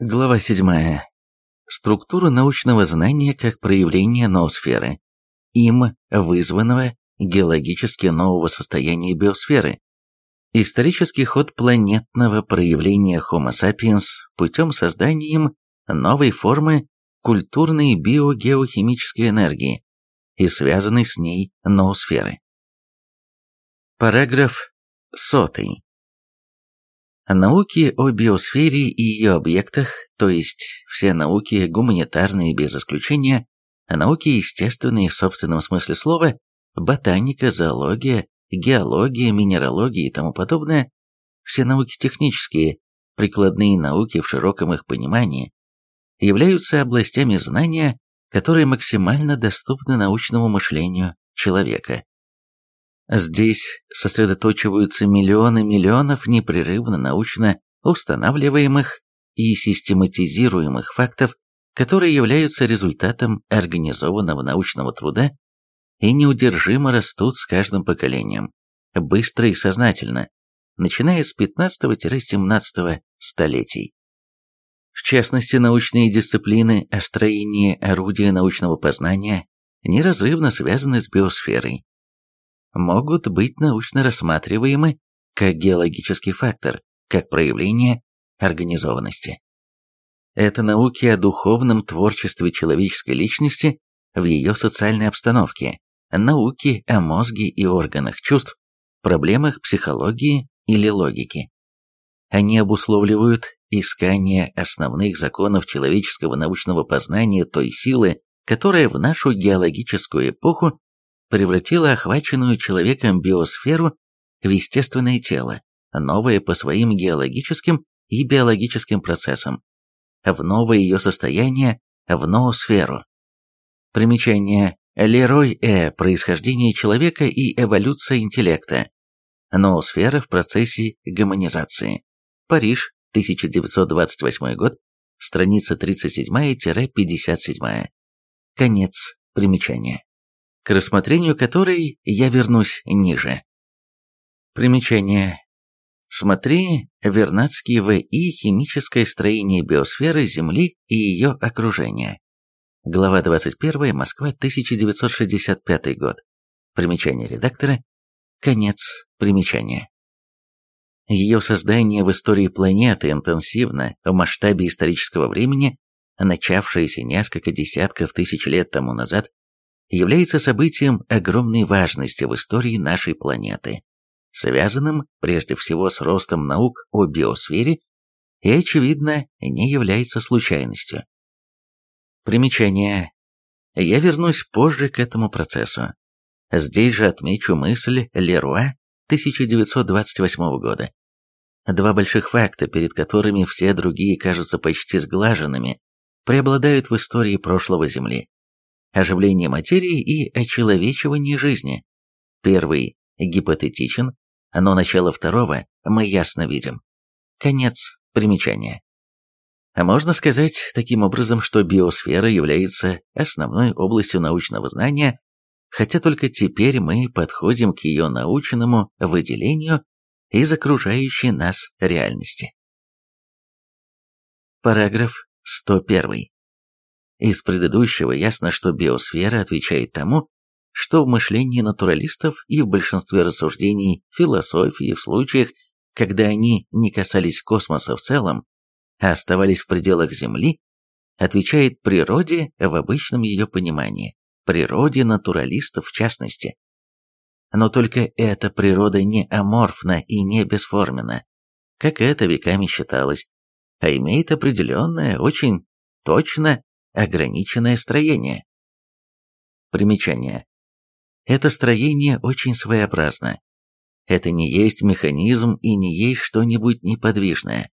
Глава 7. Структура научного знания как проявление ноосферы, им вызванного геологически нового состояния биосферы. Исторический ход планетного проявления Homo sapiens путем создания новой формы культурной биогеохимической энергии и связанной с ней ноосферы. Параграф сотый. Науки о биосфере и ее объектах, то есть все науки гуманитарные без исключения, науки естественные в собственном смысле слова, ботаника, зоология, геология, минералогия и тому подобное, все науки технические, прикладные науки в широком их понимании, являются областями знания, которые максимально доступны научному мышлению человека. Здесь сосредоточиваются миллионы миллионов непрерывно научно устанавливаемых и систематизируемых фактов, которые являются результатом организованного научного труда и неудержимо растут с каждым поколением, быстро и сознательно, начиная с 15-17 столетий. В частности, научные дисциплины о строении орудия научного познания неразрывно связаны с биосферой, могут быть научно рассматриваемы как геологический фактор, как проявление организованности. Это науки о духовном творчестве человеческой личности в ее социальной обстановке, науки о мозге и органах чувств, проблемах психологии или логики. Они обусловливают искание основных законов человеческого научного познания той силы, которая в нашу геологическую эпоху превратила охваченную человеком биосферу в естественное тело, новое по своим геологическим и биологическим процессам, в новое ее состояние, в ноосферу. Примечание Лерой Э. Происхождение человека и эволюция интеллекта. Ноосфера в процессе гомонизации. Париж, 1928 год, страница 37-57. Конец примечания к рассмотрению которой я вернусь ниже. Примечание. Смотри Вернадский В.И. «Химическое строение биосферы Земли и ее окружения». Глава 21. Москва, 1965 год. Примечание редактора. Конец примечания. Ее создание в истории планеты интенсивно в масштабе исторического времени, начавшееся несколько десятков тысяч лет тому назад, является событием огромной важности в истории нашей планеты, связанным прежде всего с ростом наук о биосфере и, очевидно, не является случайностью. Примечание. Я вернусь позже к этому процессу. Здесь же отмечу мысль Леруа 1928 года. Два больших факта, перед которыми все другие кажутся почти сглаженными, преобладают в истории прошлого Земли оживление материи и очеловечивание жизни. Первый гипотетичен, но начало второго мы ясно видим. Конец примечания. А можно сказать таким образом, что биосфера является основной областью научного знания, хотя только теперь мы подходим к ее научному выделению из окружающей нас реальности. Параграф 101. Из предыдущего ясно, что биосфера отвечает тому, что в мышлении натуралистов и в большинстве рассуждений философии в случаях, когда они не касались космоса в целом, а оставались в пределах Земли, отвечает природе в обычном ее понимании, природе натуралистов в частности. Но только эта природа не аморфна и не бесформенна, как это веками считалось, а имеет определенное, очень точно ограниченное строение. Примечание. Это строение очень своеобразно. Это не есть механизм и не есть что-нибудь неподвижное.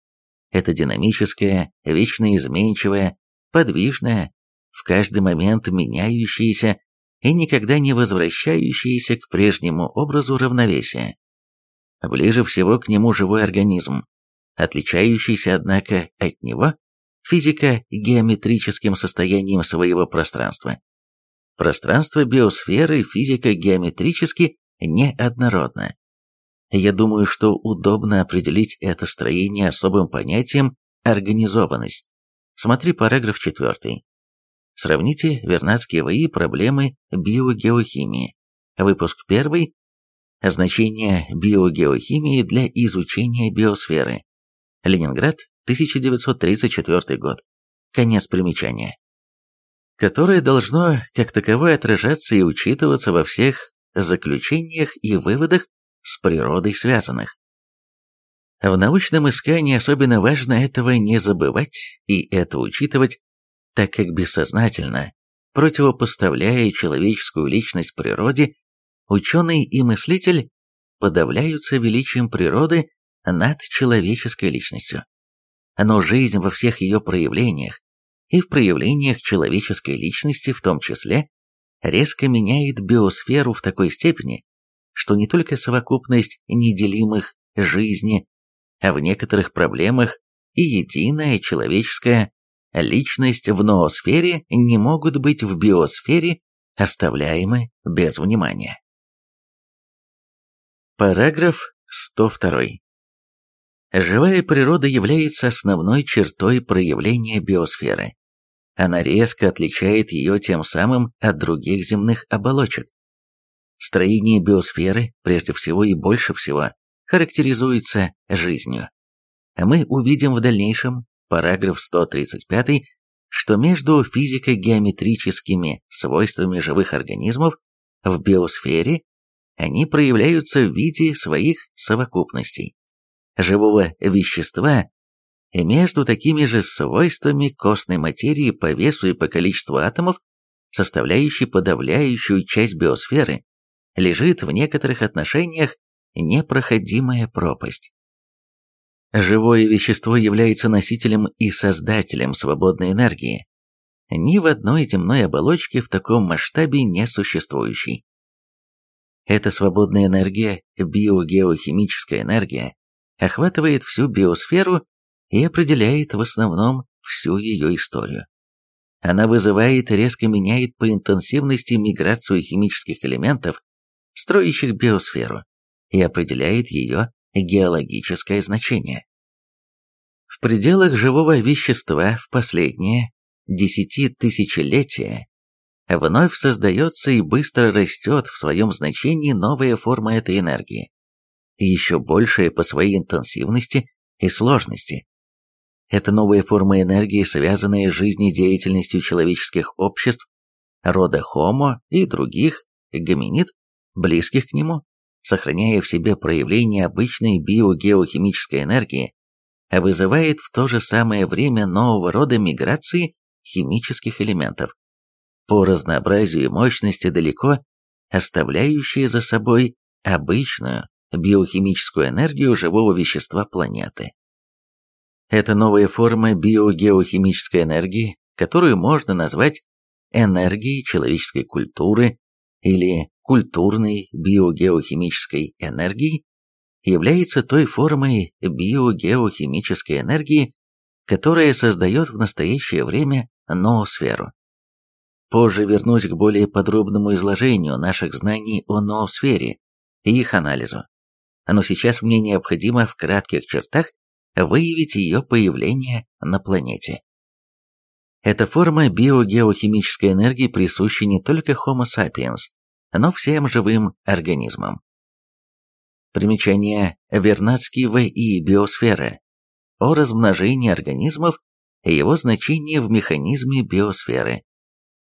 Это динамическое, вечно изменчивое, подвижное, в каждый момент меняющееся и никогда не возвращающееся к прежнему образу равновесия. Ближе всего к нему живой организм, отличающийся, однако, от него физико-геометрическим состоянием своего пространства. Пространство биосферы физико-геометрически неоднородно. Я думаю, что удобно определить это строение особым понятием организованность. Смотри параграф 4. Сравните Вернадские ВИ проблемы биогеохимии. Выпуск 1. Значение биогеохимии для изучения биосферы. Ленинград, 1934 год. Конец примечания. Которое должно как таковое отражаться и учитываться во всех заключениях и выводах с природой связанных. В научном искании особенно важно этого не забывать и это учитывать, так как бессознательно, противопоставляя человеческую личность природе, ученый и мыслитель подавляются величием природы над человеческой личностью. Но жизнь во всех ее проявлениях, и в проявлениях человеческой личности в том числе, резко меняет биосферу в такой степени, что не только совокупность неделимых жизни, а в некоторых проблемах и единая человеческая личность в ноосфере не могут быть в биосфере оставляемы без внимания. Параграф 102. Живая природа является основной чертой проявления биосферы. Она резко отличает ее тем самым от других земных оболочек. Строение биосферы, прежде всего и больше всего, характеризуется жизнью. Мы увидим в дальнейшем, параграф 135, что между физико-геометрическими свойствами живых организмов в биосфере они проявляются в виде своих совокупностей живого вещества и между такими же свойствами костной материи по весу и по количеству атомов, составляющей подавляющую часть биосферы, лежит в некоторых отношениях непроходимая пропасть. Живое вещество является носителем и создателем свободной энергии, ни в одной земной оболочке в таком масштабе не существующей. Эта свободная энергия, биогеохимическая энергия, охватывает всю биосферу и определяет в основном всю ее историю. Она вызывает и резко меняет по интенсивности миграцию химических элементов, строящих биосферу, и определяет ее геологическое значение. В пределах живого вещества в последние десятитысячелетия вновь создается и быстро растет в своем значении новая форма этой энергии, еще большая по своей интенсивности и сложности. Это новая форма энергии, связанная с жизнедеятельностью человеческих обществ, рода Homo и других гоминид, близких к нему, сохраняя в себе проявление обычной биогеохимической энергии, вызывает в то же самое время нового рода миграции химических элементов, по разнообразию и мощности далеко оставляющие за собой обычную биохимическую энергию живого вещества планеты. Это новая форма биогеохимической энергии, которую можно назвать энергией человеческой культуры или культурной биогеохимической энергией, является той формой биогеохимической энергии, которая создает в настоящее время ноосферу. Позже вернусь к более подробному изложению наших знаний о ноосфере и их анализу но сейчас мне необходимо в кратких чертах выявить ее появление на планете. Эта форма биогеохимической энергии присуща не только Homo sapiens, но всем живым организмам. Примечание Вернадский В.И. Биосфера о размножении организмов и его значении в механизме биосферы.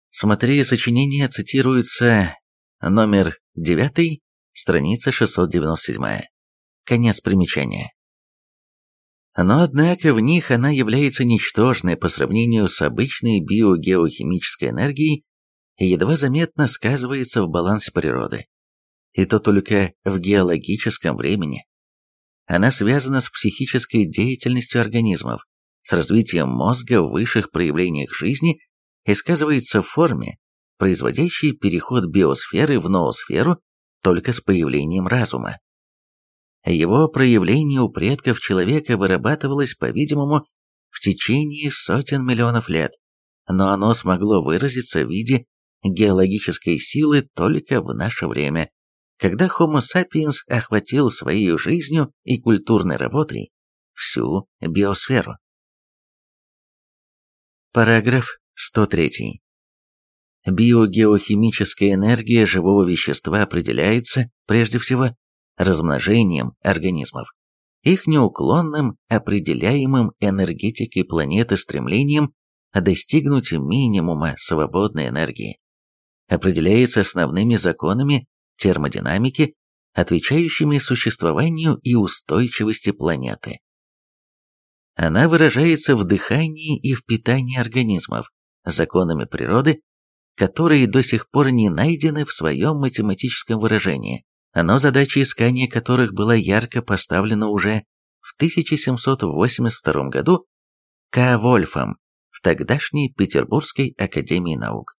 Смотри, сочинение цитируется номер 9 страница 697. Конец примечания. Но однако в них она является ничтожной по сравнению с обычной биогеохимической энергией и едва заметно сказывается в балансе природы. И то только в геологическом времени. Она связана с психической деятельностью организмов, с развитием мозга в высших проявлениях жизни и сказывается в форме, производящей переход биосферы в ноосферу только с появлением разума. Его проявление у предков человека вырабатывалось, по-видимому, в течение сотен миллионов лет, но оно смогло выразиться в виде геологической силы только в наше время, когда Homo sapiens охватил своей жизнью и культурной работой всю биосферу. Параграф 103. Биогеохимическая энергия живого вещества определяется, прежде всего, размножением организмов, их неуклонным, определяемым энергетикой планеты стремлением достигнуть минимума свободной энергии. Определяется основными законами термодинамики, отвечающими существованию и устойчивости планеты. Она выражается в дыхании и в питании организмов, законами природы, которые до сих пор не найдены в своем математическом выражении, но задача искания которых была ярко поставлена уже в 1782 году К. Вольфом в тогдашней Петербургской академии наук.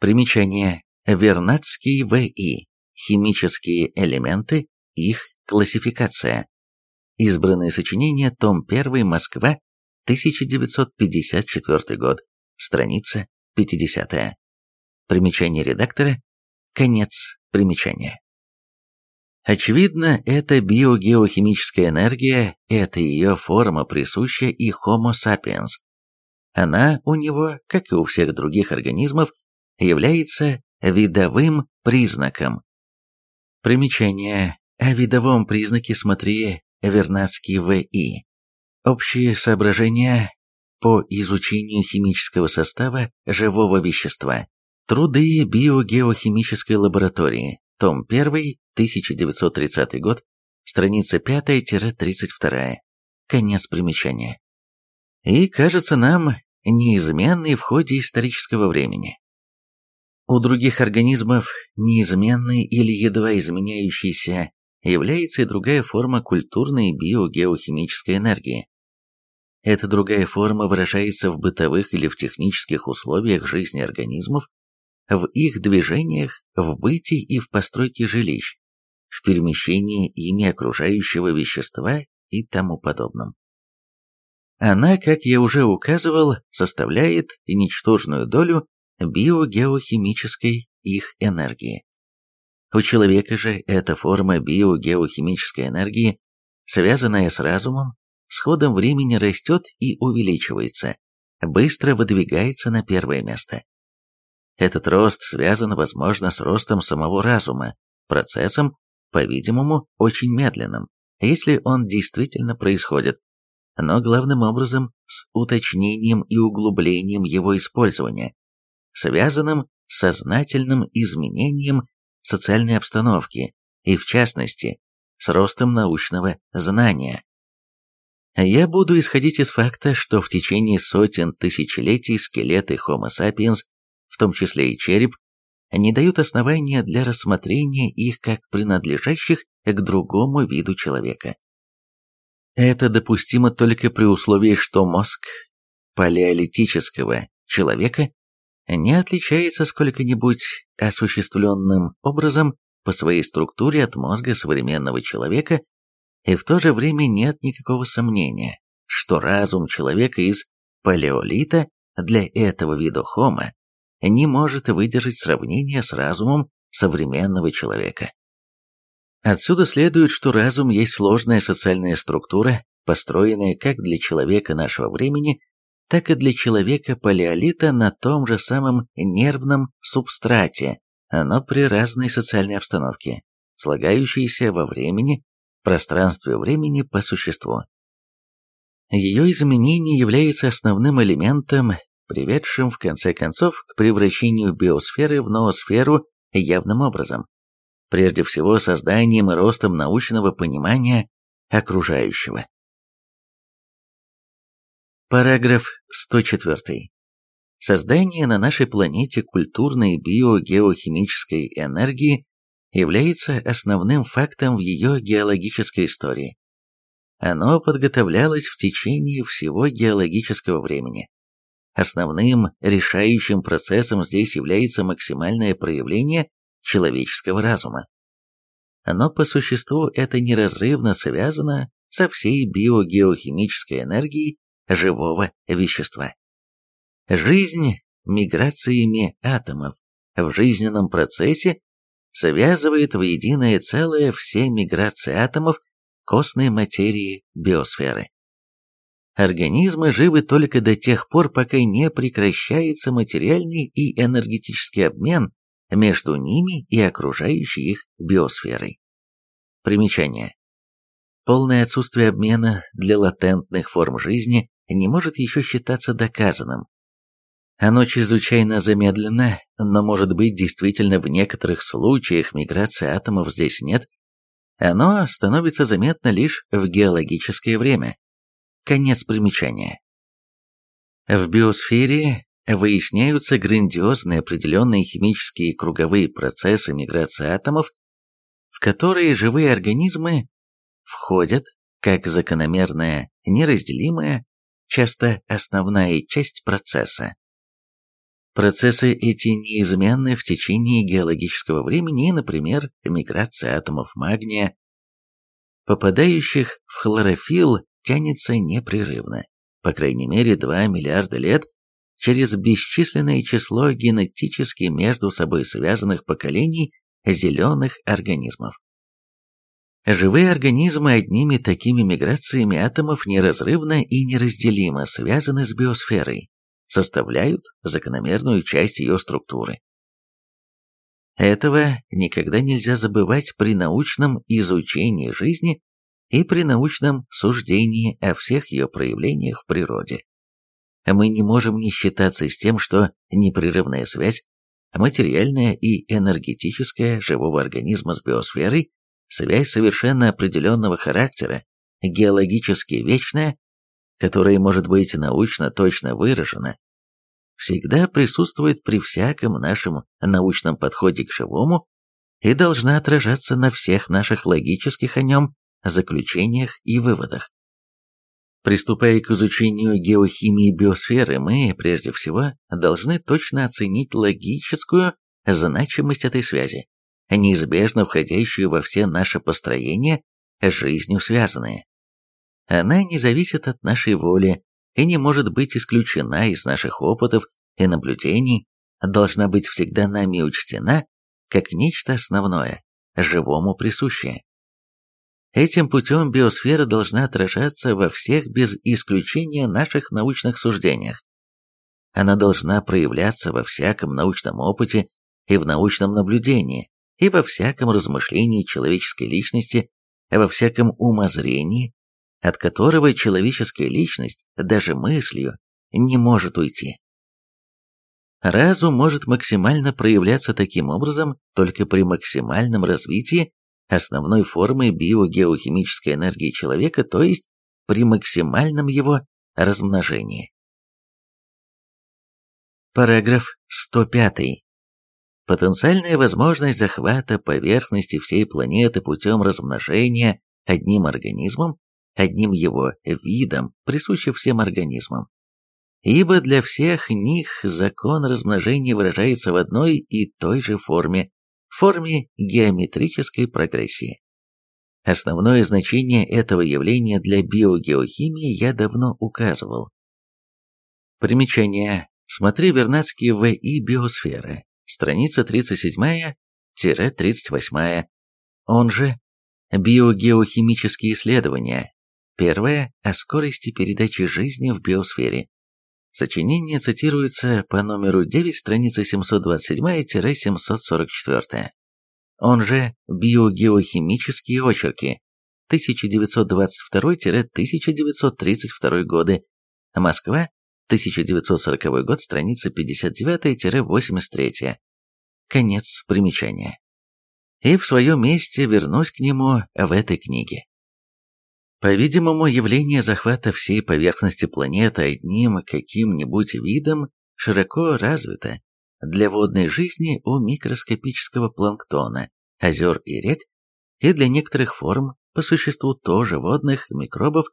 Примечание. Вернадский В.И. Химические элементы, их классификация. Избранные сочинения, том 1, Москва, 1954 год, страница 50. Примечание редактора, конец примечания. Очевидно, эта биогеохимическая энергия, это ее форма присуща и Homo sapiens. Она у него, как и у всех других организмов, является видовым признаком. Примечание. О видовом признаке смотри Вернадский В.И. Общие соображения по изучению химического состава живого вещества. Труды биогеохимической лаборатории. Том 1, 1930 год, страница 5-32. Конец примечания. И кажется нам неизменной в ходе исторического времени. У других организмов неизменной или едва изменяющейся является и другая форма культурной биогеохимической энергии. Эта другая форма выражается в бытовых или в технических условиях жизни организмов, в их движениях, в бытии и в постройке жилищ, в перемещении ими окружающего вещества и тому подобном. Она, как я уже указывал, составляет ничтожную долю биогеохимической их энергии. У человека же эта форма биогеохимической энергии, связанная с разумом, с ходом времени растет и увеличивается, быстро выдвигается на первое место. Этот рост связан, возможно, с ростом самого разума, процессом, по-видимому, очень медленным, если он действительно происходит, но главным образом с уточнением и углублением его использования, связанным с сознательным изменением социальной обстановки и, в частности, с ростом научного знания. Я буду исходить из факта, что в течение сотен тысячелетий скелеты Homo sapiens, в том числе и череп, не дают основания для рассмотрения их как принадлежащих к другому виду человека. Это допустимо только при условии, что мозг палеолитического человека не отличается сколько-нибудь осуществленным образом по своей структуре от мозга современного человека, и в то же время нет никакого сомнения, что разум человека из палеолита для этого вида хома не может выдержать сравнение с разумом современного человека. Отсюда следует, что разум есть сложная социальная структура, построенная как для человека нашего времени, так и для человека палеолита на том же самом нервном субстрате, но при разной социальной обстановке, слагающейся во времени, пространстве времени по существу. Ее изменение является основным элементом, приведшим в конце концов к превращению биосферы в ноосферу явным образом. Прежде всего созданием и ростом научного понимания окружающего. Параграф 104. Создание на нашей планете культурной биогеохимической энергии является основным фактом в ее геологической истории. Оно подготовлялось в течение всего геологического времени. Основным решающим процессом здесь является максимальное проявление человеческого разума. Но по существу это неразрывно связано со всей биогеохимической энергией живого вещества. Жизнь миграциями атомов в жизненном процессе связывает в единое целое все миграции атомов костной материи биосферы. Организмы живы только до тех пор, пока не прекращается материальный и энергетический обмен между ними и окружающей их биосферой. Примечание. Полное отсутствие обмена для латентных форм жизни не может еще считаться доказанным. Оно чрезвычайно замедленно, но может быть действительно в некоторых случаях миграции атомов здесь нет. Оно становится заметно лишь в геологическое время. Конец примечания. В биосфере выясняются грандиозные определенные химические круговые процессы миграции атомов, в которые живые организмы входят как закономерная, неразделимая, часто основная часть процесса. Процессы эти неизменны в течение геологического времени например, миграция атомов магния, попадающих в хлорофилл, тянется непрерывно, по крайней мере 2 миллиарда лет, через бесчисленное число генетически между собой связанных поколений зеленых организмов. Живые организмы одними такими миграциями атомов неразрывно и неразделимо связаны с биосферой, составляют закономерную часть ее структуры. Этого никогда нельзя забывать при научном изучении жизни и при научном суждении о всех ее проявлениях в природе. Мы не можем не считаться с тем, что непрерывная связь, материальная и энергетическая живого организма с биосферой связь совершенно определенного характера, геологически вечная, которая может быть научно точно выражена, всегда присутствует при всяком нашем научном подходе к живому и должна отражаться на всех наших логических о нем заключениях и выводах. Приступая к изучению геохимии биосферы, мы, прежде всего, должны точно оценить логическую значимость этой связи неизбежно входящую во все наши построения, жизнью связанные. Она не зависит от нашей воли и не может быть исключена из наших опытов и наблюдений, должна быть всегда нами учтена как нечто основное, живому присущее. Этим путем биосфера должна отражаться во всех без исключения наших научных суждениях. Она должна проявляться во всяком научном опыте и в научном наблюдении, и во всяком размышлении человеческой личности, во всяком умозрении, от которого человеческая личность даже мыслью не может уйти. Разум может максимально проявляться таким образом только при максимальном развитии основной формы биогеохимической энергии человека, то есть при максимальном его размножении. Параграф 105. Потенциальная возможность захвата поверхности всей планеты путем размножения одним организмом, одним его видом, присущим всем организмам. Ибо для всех них закон размножения выражается в одной и той же форме, форме геометрической прогрессии. Основное значение этого явления для биогеохимии я давно указывал. Примечание. Смотри Вернадский В.И. «Биосфера», страница 37-38, он же «Биогеохимические исследования», первое о скорости передачи жизни в биосфере. Сочинение цитируется по номеру 9, страница 727-744. Он же «Биогеохимические очерки», 1922-1932 годы, Москва, 1940 год, страница 59-83. Конец примечания. И в своем месте вернусь к нему в этой книге. По-видимому, явление захвата всей поверхности планеты одним каким-нибудь видом широко развито для водной жизни у микроскопического планктона, озер и рек, и для некоторых форм, по существу тоже водных микробов,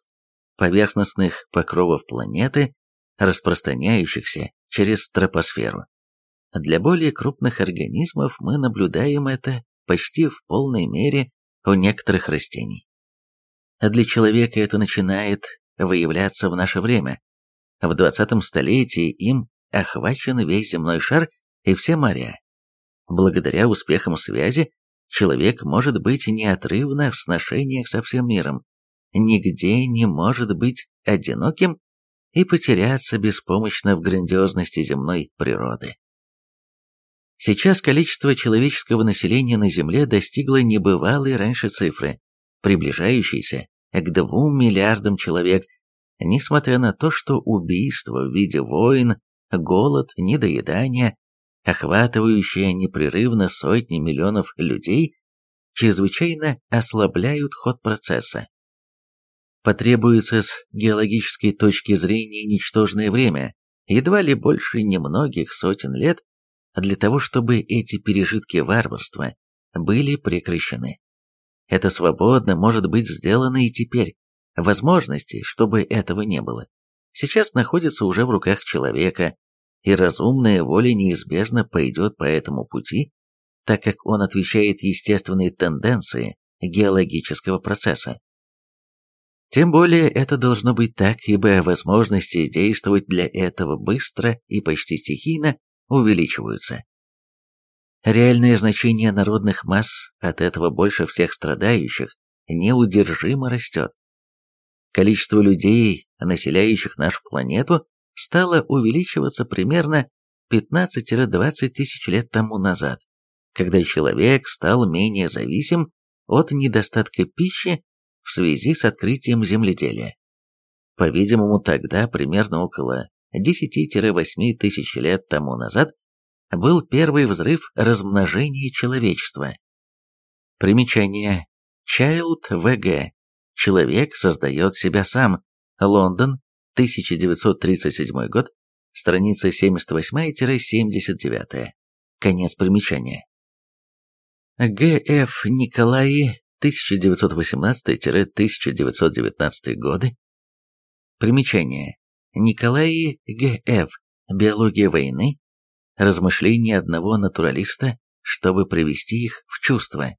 поверхностных покровов планеты, распространяющихся через тропосферу. Для более крупных организмов мы наблюдаем это почти в полной мере у некоторых растений. А для человека это начинает выявляться в наше время. В 20 столетии им охвачен весь земной шар и все моря. Благодаря успехам связи человек может быть неотрывно в сношениях со всем миром. Нигде не может быть одиноким и потеряться беспомощно в грандиозности земной природы. Сейчас количество человеческого населения на Земле достигло небывалой раньше цифры, приближающейся к двум миллиардам человек, несмотря на то, что убийства в виде войн, голод, недоедание, охватывающие непрерывно сотни миллионов людей, чрезвычайно ослабляют ход процесса. Потребуется с геологической точки зрения ничтожное время, едва ли больше немногих сотен лет, для того, чтобы эти пережитки варварства были прекращены. Это свободно может быть сделано и теперь. Возможностей, чтобы этого не было, сейчас находятся уже в руках человека, и разумная воля неизбежно пойдет по этому пути, так как он отвечает естественной тенденции геологического процесса. Тем более это должно быть так, ибо возможности действовать для этого быстро и почти стихийно увеличиваются. Реальное значение народных масс от этого больше всех страдающих неудержимо растет. Количество людей, населяющих нашу планету, стало увеличиваться примерно 15-20 тысяч лет тому назад, когда человек стал менее зависим от недостатка пищи в связи с открытием земледелия. По-видимому, тогда, примерно около 10-8 тысяч лет тому назад, был первый взрыв размножения человечества. Примечание. Child VG. Человек создает себя сам. Лондон, 1937 год, страница 78-79. Конец примечания. Г.Ф. Николаи, 1918-1919 годы. Примечание. Николаи Г.Ф. Биология войны, Размышления одного натуралиста, чтобы привести их в чувство.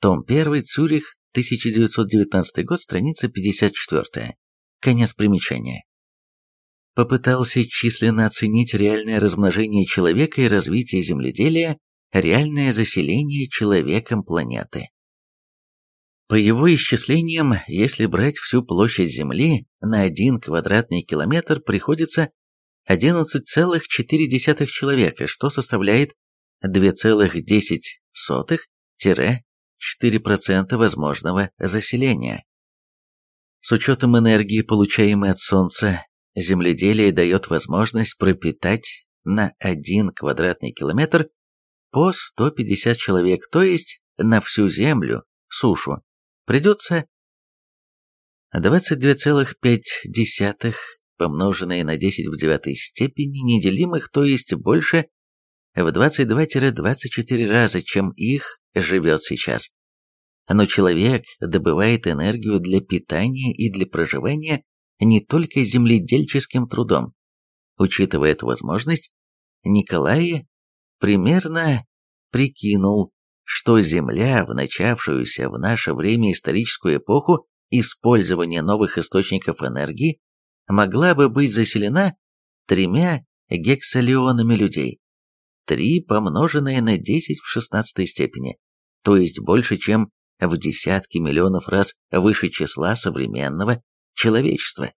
Том 1, Цюрих, 1919 год, страница 54. Конец примечания. Попытался численно оценить реальное размножение человека и развитие земледелия, реальное заселение человеком планеты. По его исчислениям, если брать всю площадь Земли, на один квадратный километр приходится 11,4 человека, что составляет 2,10-4% возможного заселения. С учетом энергии, получаемой от Солнца, земледелие дает возможность пропитать на 1 квадратный километр по 150 человек, то есть на всю землю, сушу, придется 22,5 помноженное на 10 в девятой степени неделимых, то есть больше в 22-24 раза, чем их живет сейчас. Но человек добывает энергию для питания и для проживания не только земледельческим трудом. Учитывая эту возможность, Николай примерно прикинул, что Земля в начавшуюся в наше время историческую эпоху использования новых источников энергии могла бы быть заселена тремя гексалионами людей. Три помноженное на 10 в шестнадцатой степени, то есть больше, чем в десятки миллионов раз выше числа современного человечества.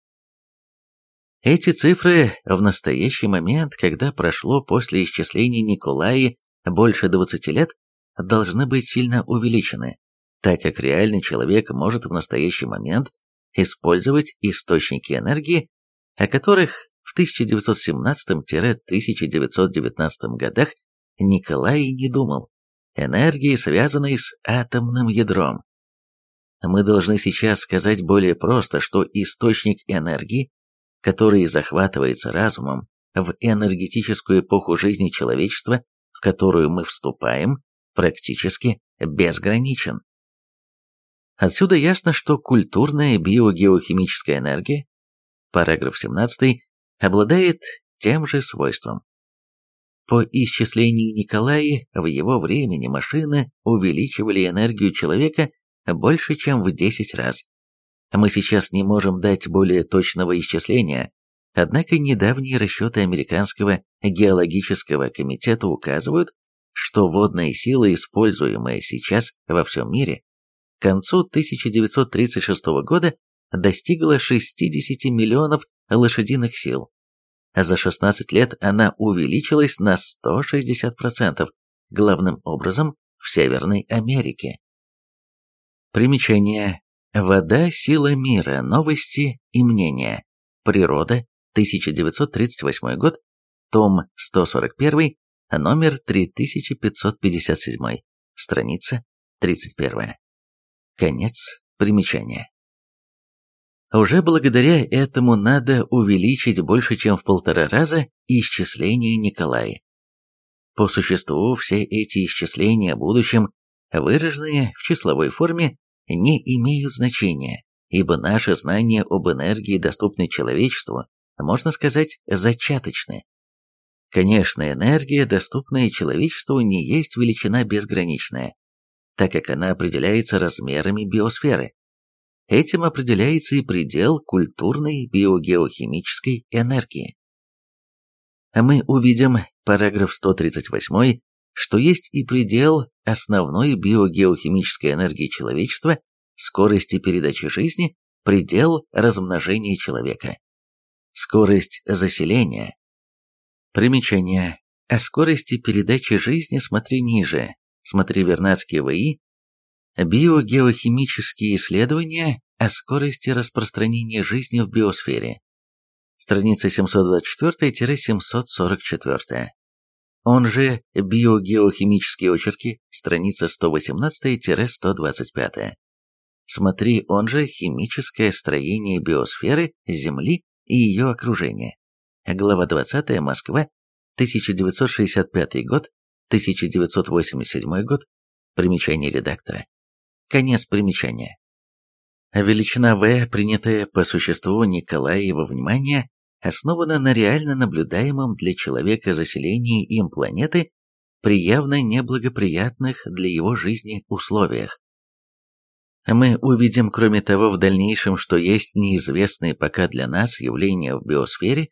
Эти цифры в настоящий момент, когда прошло после исчисления Николаи больше 20 лет, должны быть сильно увеличены, так как реальный человек может в настоящий момент использовать источники энергии, о которых в 1917-1919 годах Николай не думал, энергии, связанной с атомным ядром. Мы должны сейчас сказать более просто, что источник энергии, который захватывается разумом в энергетическую эпоху жизни человечества, в которую мы вступаем, практически безграничен. Отсюда ясно, что культурная биогеохимическая энергия, параграф 17, обладает тем же свойством. По исчислению Николая, в его времени машины увеличивали энергию человека больше, чем в 10 раз. Мы сейчас не можем дать более точного исчисления, однако недавние расчеты Американского геологического комитета указывают, что водная сила, используемая сейчас во всем мире, к концу 1936 года достигла 60 миллионов лошадиных сил. За 16 лет она увеличилась на 160%, главным образом в Северной Америке. Примечание. Вода – сила мира, новости и мнения. Природа, 1938 год, том 141, номер 3557, страница 31. Конец примечания. Уже благодаря этому надо увеличить больше, чем в полтора раза исчисление Николая. По существу все эти исчисления о будущем, выраженные в числовой форме, не имеют значения, ибо наши знания об энергии, доступной человечеству, можно сказать, зачаточны. Конечно, энергия, доступная человечеству, не есть величина безграничная, так как она определяется размерами биосферы. Этим определяется и предел культурной биогеохимической энергии. Мы увидим, параграф 138, что есть и предел основной биогеохимической энергии человечества, скорости передачи жизни, предел размножения человека. Скорость заселения. Примечание. О скорости передачи жизни смотри ниже. Смотри Вернадский ВИ. Биогеохимические исследования о скорости распространения жизни в биосфере. Страница 724-744 он же биогеохимические очерки, страница 118-125. Смотри, он же химическое строение биосферы Земли и ее окружения. Глава 20, Москва, 1965 год, 1987 год, примечание редактора. Конец примечания. Величина В, принятая по существу Николаева внимания, основана на реально наблюдаемом для человека заселении им планеты при явно неблагоприятных для его жизни условиях. Мы увидим, кроме того, в дальнейшем, что есть неизвестные пока для нас явления в биосфере,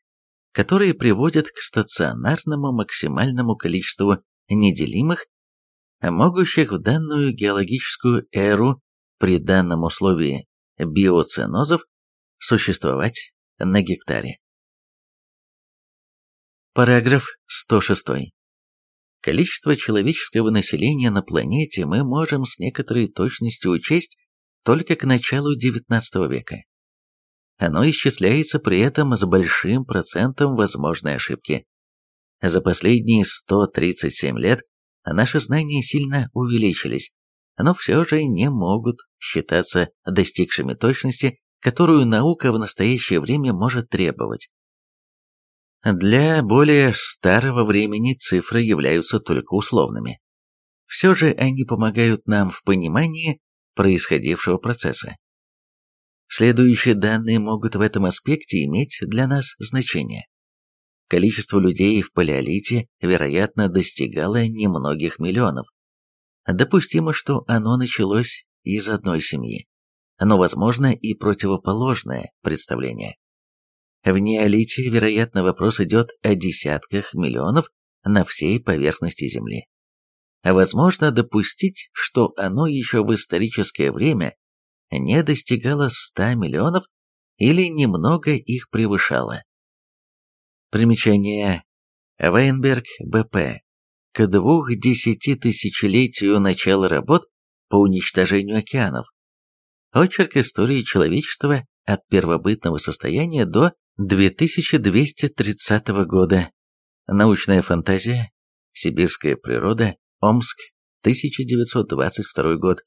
которые приводят к стационарному максимальному количеству неделимых, могущих в данную геологическую эру при данном условии биоценозов существовать на гектаре. Параграф 106. Количество человеческого населения на планете мы можем с некоторой точностью учесть только к началу XIX века. Оно исчисляется при этом с большим процентом возможной ошибки. За последние 137 лет наши знания сильно увеличились, но все же не могут считаться достигшими точности, которую наука в настоящее время может требовать. Для более старого времени цифры являются только условными. Все же они помогают нам в понимании происходившего процесса. Следующие данные могут в этом аспекте иметь для нас значение. Количество людей в палеолите, вероятно, достигало немногих миллионов. Допустимо, что оно началось из одной семьи, но возможно и противоположное представление. В неолите, вероятно, вопрос идет о десятках миллионов на всей поверхности Земли. Возможно допустить, что оно еще в историческое время не достигало 100 миллионов или немного их превышало. Примечание. Вайнберг, БП. К двух десятитысячелетию начала работ по уничтожению океанов. Очерк истории человечества от первобытного состояния до 2230 года. Научная фантазия. Сибирская природа. Омск. 1922 год.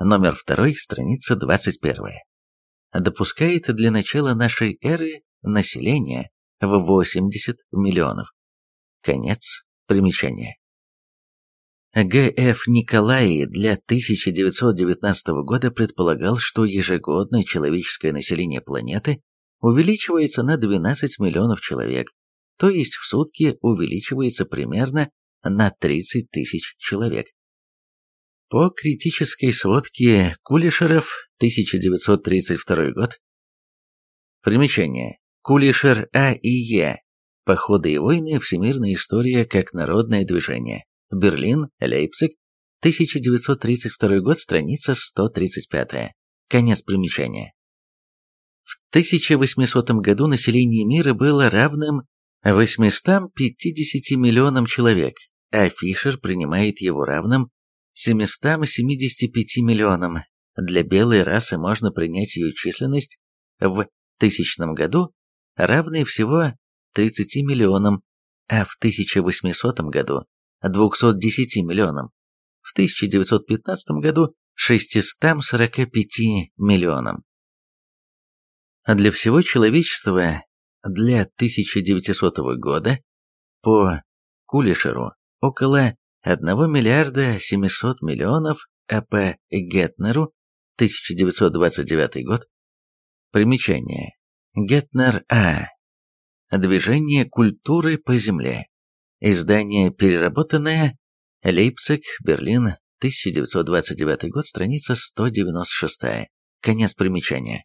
Номер 2, страница 21. Допускает для начала нашей эры население в 80 миллионов. Конец примечания. Г.Ф. Николаи для 1919 года предполагал, что ежегодно человеческое население планеты увеличивается на 12 миллионов человек, то есть в сутки увеличивается примерно на 30 тысяч человек. По критической сводке Кулишеров, 1932 год. Примечание. Кулишер А и Е. Походы и войны. Всемирная история как народное движение. Берлин, Лейпциг, 1932 год, страница 135. Конец примечания. В 1800 году население мира было равным 850 миллионам человек, а Фишер принимает его равным 775 миллионам. Для белой расы можно принять ее численность в тысячном году равной всего 30 миллионам, а в 1800 году 210 миллионам, в 1915 году 645 миллионам. Для всего человечества для 1900 года по Кулишеру около 1 миллиарда 700 миллионов, а по Гетнеру 1929 год. Примечание. Гетнер А. Движение культуры по земле. Издание переработанное. Лейпциг, Берлин, 1929 год, страница 196. Конец примечания.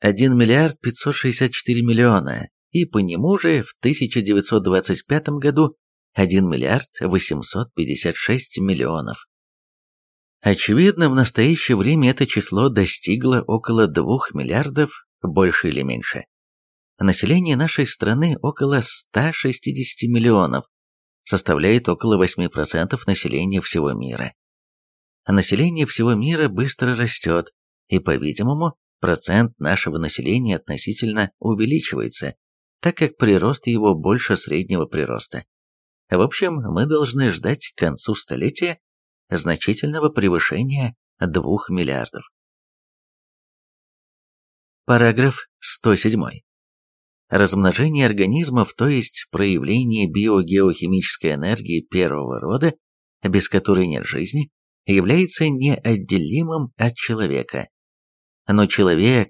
1 миллиард 564 миллиона, и по нему же в 1925 году 1 миллиард 856 миллионов. Очевидно, в настоящее время это число достигло около 2 миллиардов, больше или меньше. Население нашей страны около 160 миллионов, составляет около 8% населения всего мира. Население всего мира быстро растет, и, по-видимому, процент нашего населения относительно увеличивается, так как прирост его больше среднего прироста. В общем, мы должны ждать к концу столетия значительного превышения 2 миллиардов. Параграф 107. Размножение организмов, то есть проявление биогеохимической энергии первого рода, без которой нет жизни, является неотделимым от человека. Но человек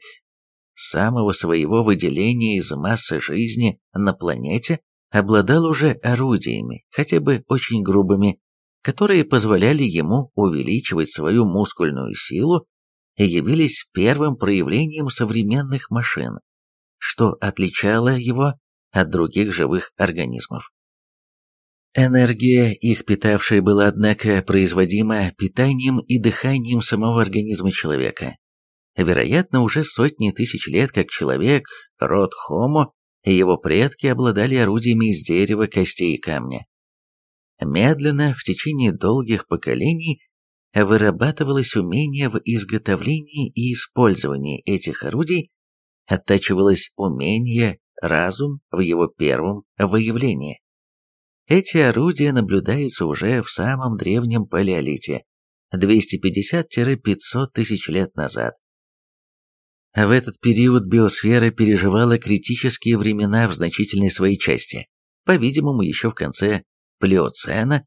самого своего выделения из массы жизни на планете обладал уже орудиями, хотя бы очень грубыми, которые позволяли ему увеличивать свою мускульную силу явились первым проявлением современных машин, что отличало его от других живых организмов. Энергия, их питавшая, была, однако, производима питанием и дыханием самого организма человека. Вероятно, уже сотни тысяч лет как человек, род Homo, и его предки обладали орудиями из дерева, костей и камня. Медленно, в течение долгих поколений, вырабатывалось умение в изготовлении и использовании этих орудий, оттачивалось умение, разум в его первом выявлении. Эти орудия наблюдаются уже в самом древнем палеолите, 250-500 тысяч лет назад. В этот период биосфера переживала критические времена в значительной своей части. По-видимому, еще в конце Плеоцена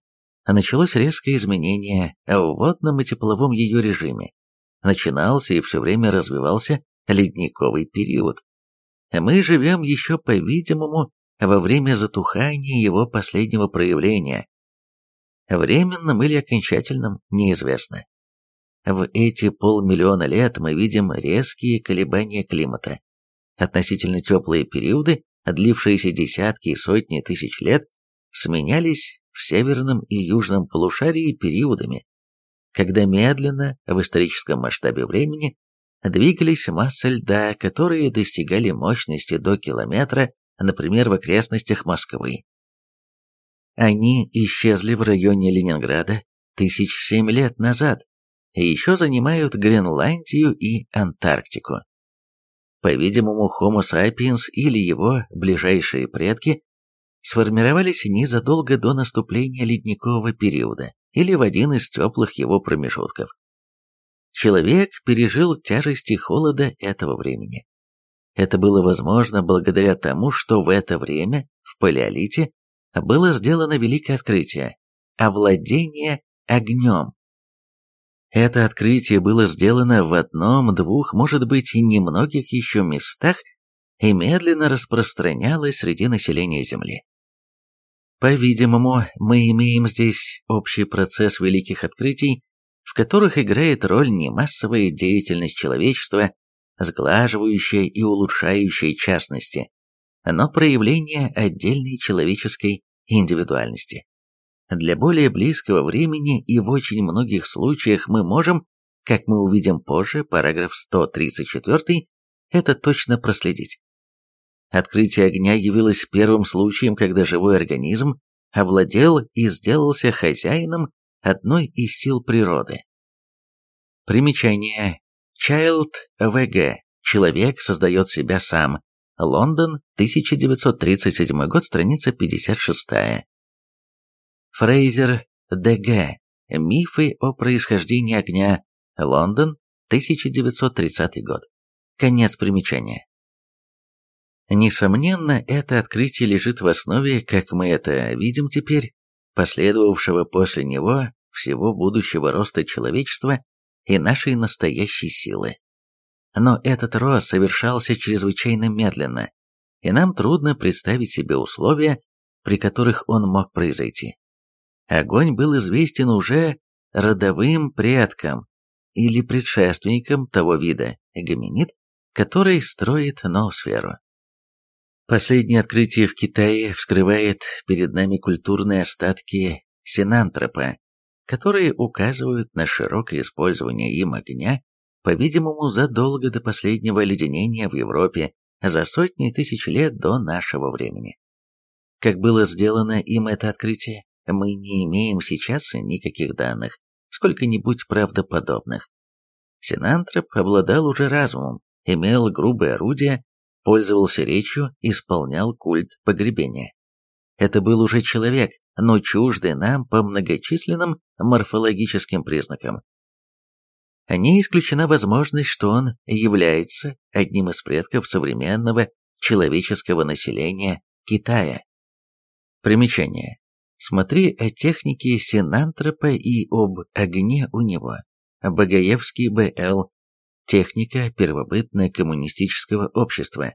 началось резкое изменение в водном и тепловом ее режиме. Начинался и все время развивался ледниковый период. Мы живем еще, по-видимому, во время затухания его последнего проявления. Временным или окончательным неизвестно. В эти полмиллиона лет мы видим резкие колебания климата. Относительно теплые периоды, длившиеся десятки и сотни тысяч лет, сменялись в северном и южном полушарии периодами, когда медленно, в историческом масштабе времени, двигались массы льда, которые достигали мощности до километра например, в окрестностях Москвы. Они исчезли в районе Ленинграда тысяч семь лет назад и еще занимают Гренландию и Антарктику. По-видимому, Homo sapiens или его ближайшие предки сформировались незадолго до наступления ледникового периода или в один из теплых его промежутков. Человек пережил тяжести холода этого времени. Это было возможно благодаря тому, что в это время, в палеолите, было сделано великое открытие – овладение огнем. Это открытие было сделано в одном, двух, может быть, и немногих еще местах и медленно распространялось среди населения Земли. По-видимому, мы имеем здесь общий процесс великих открытий, в которых играет роль не массовая деятельность человечества, сглаживающее и улучшающее частности, но проявление отдельной человеческой индивидуальности. Для более близкого времени и в очень многих случаях мы можем, как мы увидим позже, параграф 134, это точно проследить. Открытие огня явилось первым случаем, когда живой организм овладел и сделался хозяином одной из сил природы. Примечание. Child VG. Человек создает себя сам. Лондон, 1937 год, страница 56. Фрейзер Д.Г. Мифы о происхождении огня. Лондон, 1930 год. Конец примечания. Несомненно, это открытие лежит в основе, как мы это видим теперь, последовавшего после него всего будущего роста человечества и нашей настоящей силы. Но этот рост совершался чрезвычайно медленно, и нам трудно представить себе условия, при которых он мог произойти. Огонь был известен уже родовым предкам или предшественникам того вида гоминид, который строит ноосферу. Последнее открытие в Китае вскрывает перед нами культурные остатки синантропа, которые указывают на широкое использование им огня, по-видимому, задолго до последнего оледенения в Европе, за сотни тысяч лет до нашего времени. Как было сделано им это открытие, мы не имеем сейчас никаких данных, сколько-нибудь правдоподобных. Синантроп обладал уже разумом, имел грубые орудия, пользовался речью, исполнял культ погребения. Это был уже человек, но чуждый нам по многочисленным морфологическим признакам. Не исключена возможность, что он является одним из предков современного человеческого населения Китая. Примечание. Смотри о технике Синантропа и об огне у него. Багаевский Б.Л. Техника первобытно-коммунистического общества.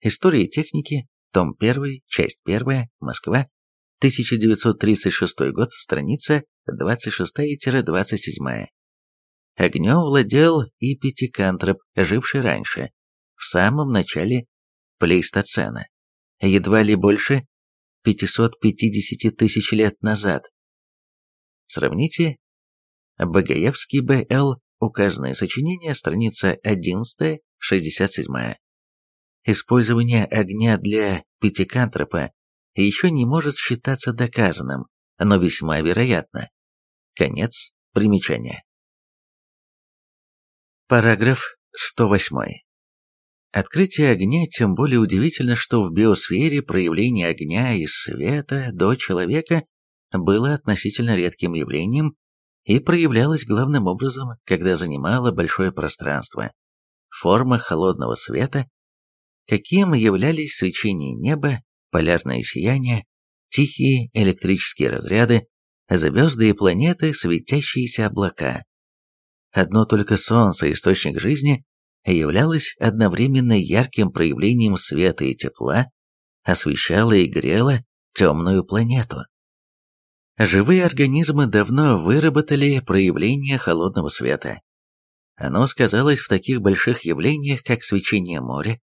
История техники. Том 1, часть 1, Москва, 1936 год, страница 26-27. Огнем владел и Пятикантроп, живший раньше, в самом начале плейстоцена, едва ли больше 550 тысяч лет назад. Сравните Багаевский Б.Л. Указанное сочинение, страница 11, 67. Использование огня для пятикантропа еще не может считаться доказанным, но весьма вероятно. Конец примечания. Параграф 108. Открытие огня тем более удивительно, что в биосфере проявление огня и света до человека было относительно редким явлением и проявлялось главным образом, когда занимало большое пространство. Форма холодного света, каким являлись свечение неба, полярное сияние, тихие электрические разряды, звезды и планеты, светящиеся облака. Одно только Солнце, источник жизни, являлось одновременно ярким проявлением света и тепла, освещало и грело темную планету. Живые организмы давно выработали проявление холодного света. Оно сказалось в таких больших явлениях, как свечение моря,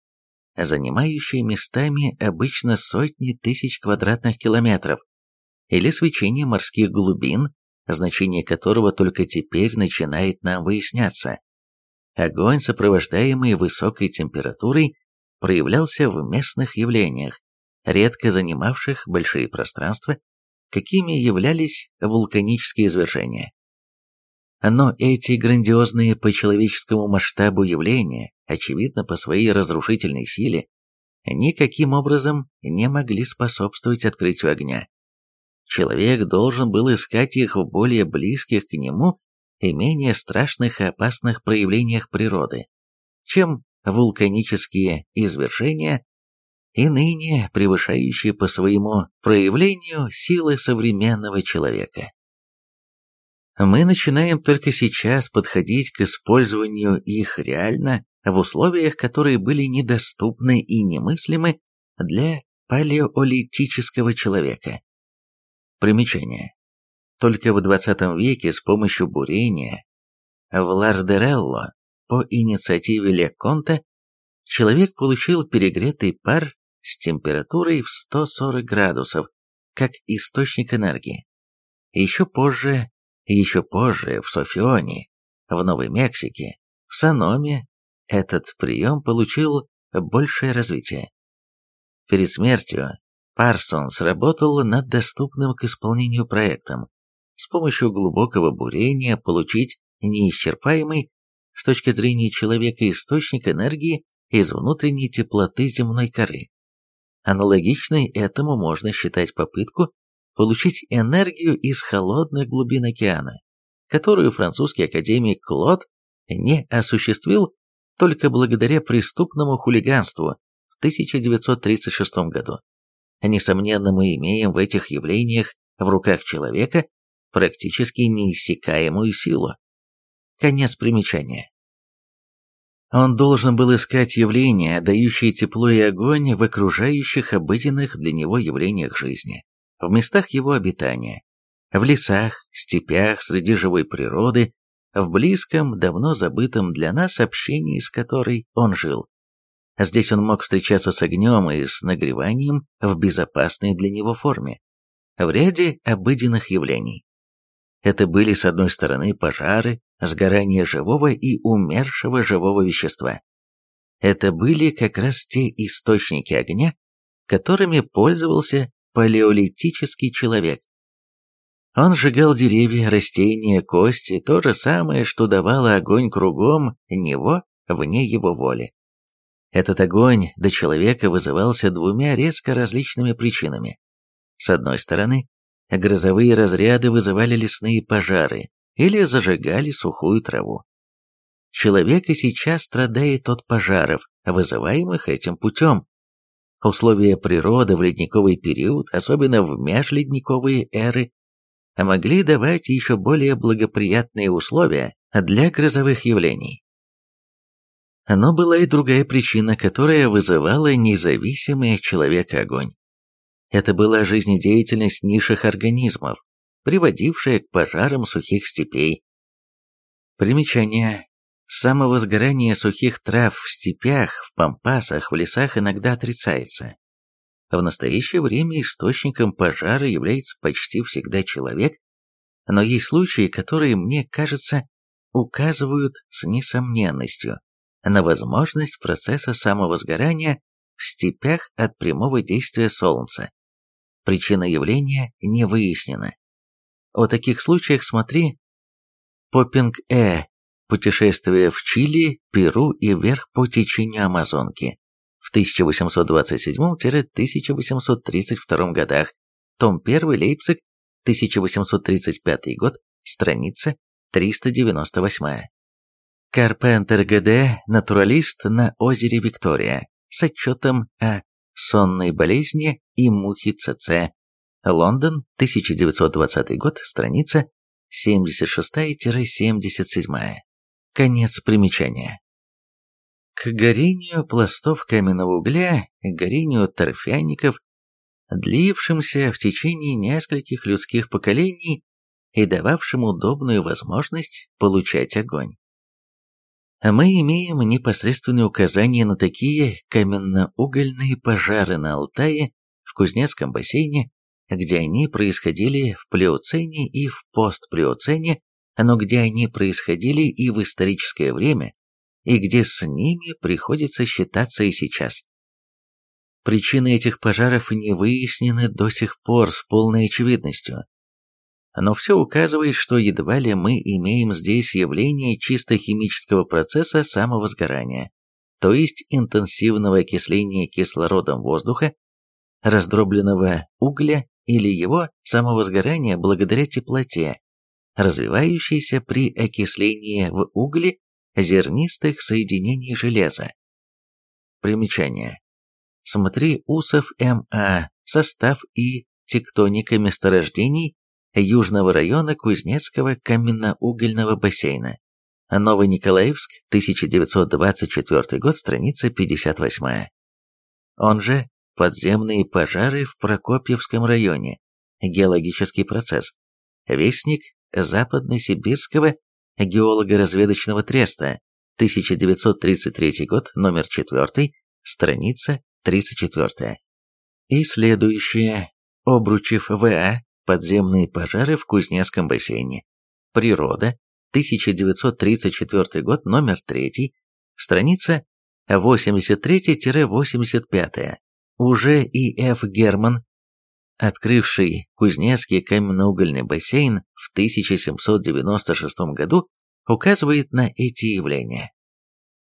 занимающее местами обычно сотни тысяч квадратных километров, или свечение морских глубин, значение которого только теперь начинает нам выясняться. Огонь, сопровождаемый высокой температурой, проявлялся в местных явлениях, редко занимавших большие пространства какими являлись вулканические извержения. Но эти грандиозные по человеческому масштабу явления, очевидно по своей разрушительной силе, никаким образом не могли способствовать открытию огня. Человек должен был искать их в более близких к нему и менее страшных и опасных проявлениях природы, чем вулканические извержения и ныне превышающие по своему проявлению силы современного человека. Мы начинаем только сейчас подходить к использованию их реально в условиях, которые были недоступны и немыслимы для палеолитического человека. Примечание. Только в 20 веке с помощью бурения в Лардерелло по инициативе Леконта человек получил перегретый пар с температурой в 140 градусов, как источник энергии. Еще позже, еще позже в Софионе, в Новой Мексике, в Саноме этот прием получил большее развитие. Перед смертью Парсонс работал над доступным к исполнению проектом. С помощью глубокого бурения получить неисчерпаемый с точки зрения человека источник энергии из внутренней теплоты земной коры. Аналогичной этому можно считать попытку получить энергию из холодных глубин океана, которую французский академик Клод не осуществил только благодаря преступному хулиганству в 1936 году. Несомненно, мы имеем в этих явлениях в руках человека практически неиссякаемую силу. Конец примечания. Он должен был искать явления, дающие тепло и огонь в окружающих обыденных для него явлениях жизни, в местах его обитания, в лесах, степях, среди живой природы, в близком, давно забытом для нас общении, с которой он жил. Здесь он мог встречаться с огнем и с нагреванием в безопасной для него форме, в ряде обыденных явлений. Это были, с одной стороны, пожары, сгорание живого и умершего живого вещества. Это были как раз те источники огня, которыми пользовался палеолитический человек. Он сжигал деревья, растения, кости, то же самое, что давало огонь кругом него, вне его воли. Этот огонь до человека вызывался двумя резко различными причинами. С одной стороны, грозовые разряды вызывали лесные пожары или зажигали сухую траву. Человек и сейчас страдает от пожаров, вызываемых этим путем. Условия природы в ледниковый период, особенно в межледниковые эры, могли давать еще более благоприятные условия для грозовых явлений. Но была и другая причина, которая вызывала независимый от человека огонь. Это была жизнедеятельность низших организмов, приводившая к пожарам сухих степей. Примечание. Самовозгорание сухих трав в степях, в пампасах, в лесах иногда отрицается. В настоящее время источником пожара является почти всегда человек, но есть случаи, которые, мне кажется, указывают с несомненностью на возможность процесса самовозгорания в степях от прямого действия Солнца. Причина явления не выяснена. О таких случаях смотри Поппинг-Э «Путешествие в Чили, Перу и вверх по течению Амазонки» в 1827-1832 годах, том 1, Лейпциг, 1835 год, страница 398. Карпентер ГД, натуралист на озере Виктория, с отчетом о сонной болезни и мухи ЦЦ. Лондон, 1920 год, страница 76-77. Конец примечания. К горению пластов каменного угля, к горению торфяников, длившимся в течение нескольких людских поколений и дававшим удобную возможность получать огонь. Мы имеем непосредственные указания на такие каменно-угольные пожары на Алтае, в Кузнецком бассейне, где они происходили в плеоцене и в постплеоцене, но где они происходили и в историческое время, и где с ними приходится считаться и сейчас. Причины этих пожаров не выяснены до сих пор с полной очевидностью. Но все указывает, что едва ли мы имеем здесь явление чисто химического процесса самовозгорания, то есть интенсивного окисления кислородом воздуха, раздробленного угля или его самовозгорания благодаря теплоте, развивающейся при окислении в угле зернистых соединений железа. Примечание. Смотри Усов М.А. Состав и тектоника месторождений Южного района Кузнецкого каменноугольного бассейна. Новониколаевск, 1924 год, страница 58. Он же подземные пожары в Прокопьевском районе. Геологический процесс. Вестник Западно-Сибирского геолого-разведочного треста, 1933 год, номер 4, страница 34. И следующее. Обручев В.А. Подземные пожары в Кузнецком бассейне. Природа. 1934 год, номер 3, Страница 83-85. Уже И. Ф. Герман, открывший Кузнецкий каменноугольный бассейн в 1796 году, указывает на эти явления.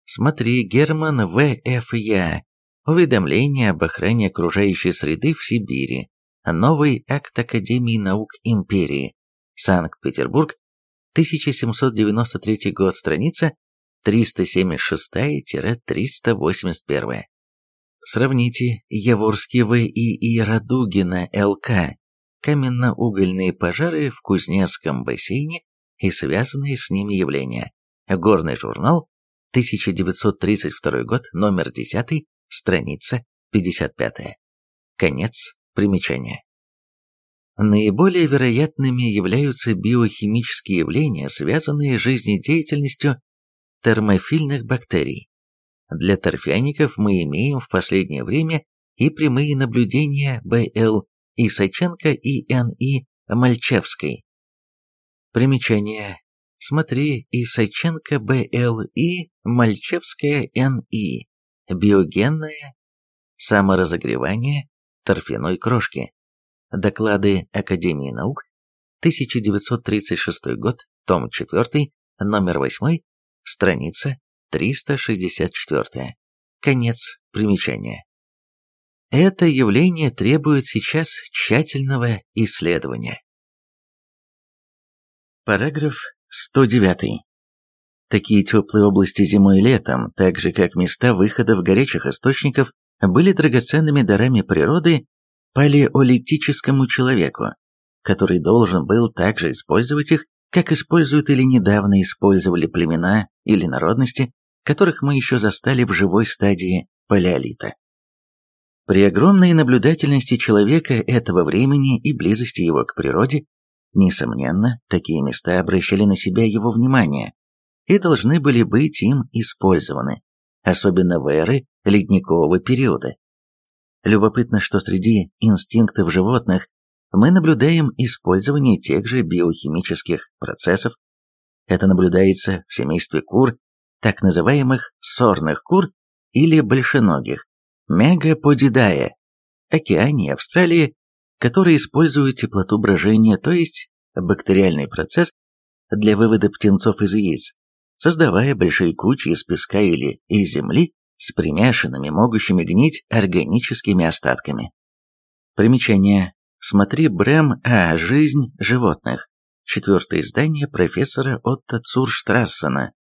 Смотри, Герман В. Ф. Я. Уведомление об охране окружающей среды в Сибири. Новый акт Академии наук империи. Санкт-Петербург, 1793 год, страница 376-381. Сравните Яворский В. и Радугина Л.К. Каменно-угольные пожары в Кузнецком бассейне и связанные с ними явления. Горный журнал, 1932 год, номер 10, страница 55. Конец примечания. Наиболее вероятными являются биохимические явления, связанные с жизнедеятельностью термофильных бактерий. Для торфяников мы имеем в последнее время и прямые наблюдения Б.Л. Исаченко и Н.И. Мальчевской. Примечание. Смотри Исаченко Б.Л. и Мальчевская Н.И. Биогенное саморазогревание торфяной крошки. Доклады Академии наук, 1936 год, том 4, номер 8, страница 364. Конец примечания. Это явление требует сейчас тщательного исследования. Параграф 109. Такие теплые области зимой и летом, так же как места выходов горячих источников, были драгоценными дарами природы палеолитическому человеку, который должен был также использовать их, как используют или недавно использовали племена или народности, которых мы еще застали в живой стадии палеолита. При огромной наблюдательности человека этого времени и близости его к природе, несомненно, такие места обращали на себя его внимание и должны были быть им использованы, особенно в эры ледникового периода. Любопытно, что среди инстинктов животных мы наблюдаем использование тех же биохимических процессов. Это наблюдается в семействе кур так называемых сорных кур или большеногих, мегаподидая, океане и Австралии, которые используют теплоту брожения, то есть бактериальный процесс, для вывода птенцов из яиц, создавая большие кучи из песка или из земли с примешанными, могущими гнить органическими остатками. Примечание. Смотри Брэм А. Жизнь животных. Четвертое издание профессора Отто Цурштрассена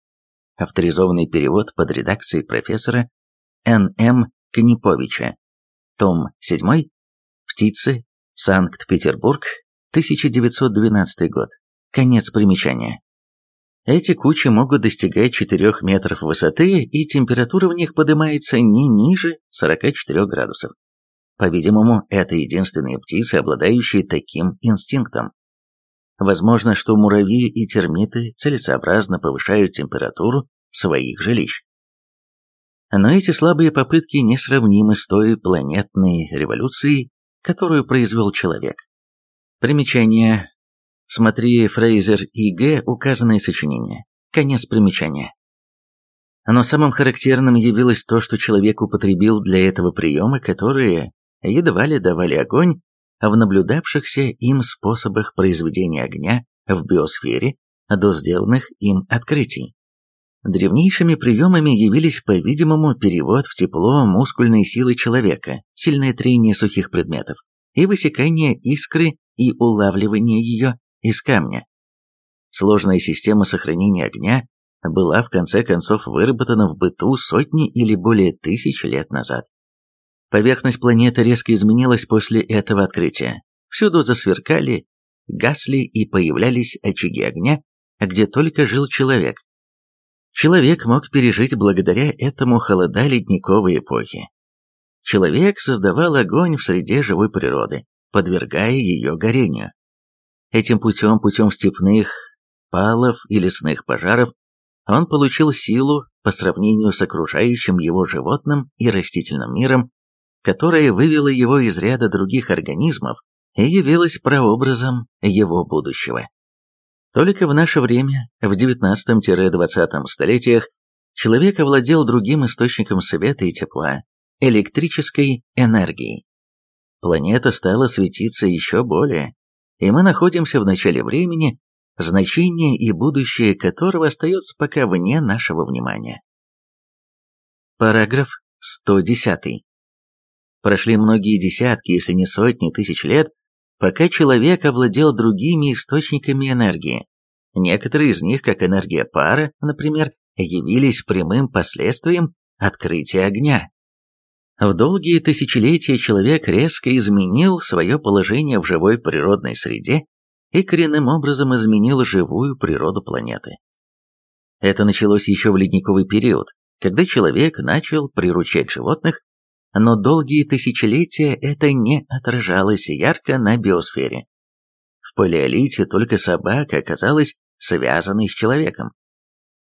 авторизованный перевод под редакцией профессора Н.М. Книповича. Том 7. Птицы. Санкт-Петербург. 1912 год. Конец примечания. Эти кучи могут достигать 4 метров высоты, и температура в них поднимается не ниже 44 градусов. По-видимому, это единственные птицы, обладающие таким инстинктом. Возможно, что муравьи и термиты целесообразно повышают температуру своих жилищ. Но эти слабые попытки несравнимы с той планетной революцией, которую произвел человек. Примечание. Смотри Фрейзер и Г. указанные сочинения. Конец примечания. Но самым характерным явилось то, что человек употребил для этого приемы, которые едва ли давали огонь, в наблюдавшихся им способах произведения огня в биосфере до сделанных им открытий. Древнейшими приемами явились, по-видимому, перевод в тепло мускульной силы человека, сильное трение сухих предметов и высекание искры и улавливание ее из камня. Сложная система сохранения огня была в конце концов выработана в быту сотни или более тысяч лет назад. Поверхность планеты резко изменилась после этого открытия. Всюду засверкали, гасли и появлялись очаги огня, где только жил человек. Человек мог пережить благодаря этому холода ледниковой эпохи. Человек создавал огонь в среде живой природы, подвергая ее горению. Этим путем, путем степных палов и лесных пожаров, он получил силу по сравнению с окружающим его животным и растительным миром, которая вывела его из ряда других организмов и явилась прообразом его будущего. Только в наше время, в XIX-XX столетиях, человек овладел другим источником света и тепла – электрической энергией. Планета стала светиться еще более, и мы находимся в начале времени, значение и будущее которого остается пока вне нашего внимания. Параграф 110. Прошли многие десятки, если не сотни тысяч лет, пока человек овладел другими источниками энергии. Некоторые из них, как энергия пара, например, явились прямым последствием открытия огня. В долгие тысячелетия человек резко изменил свое положение в живой природной среде и коренным образом изменил живую природу планеты. Это началось еще в ледниковый период, когда человек начал приручать животных, но долгие тысячелетия это не отражалось ярко на биосфере. В палеолите только собака оказалась связанной с человеком.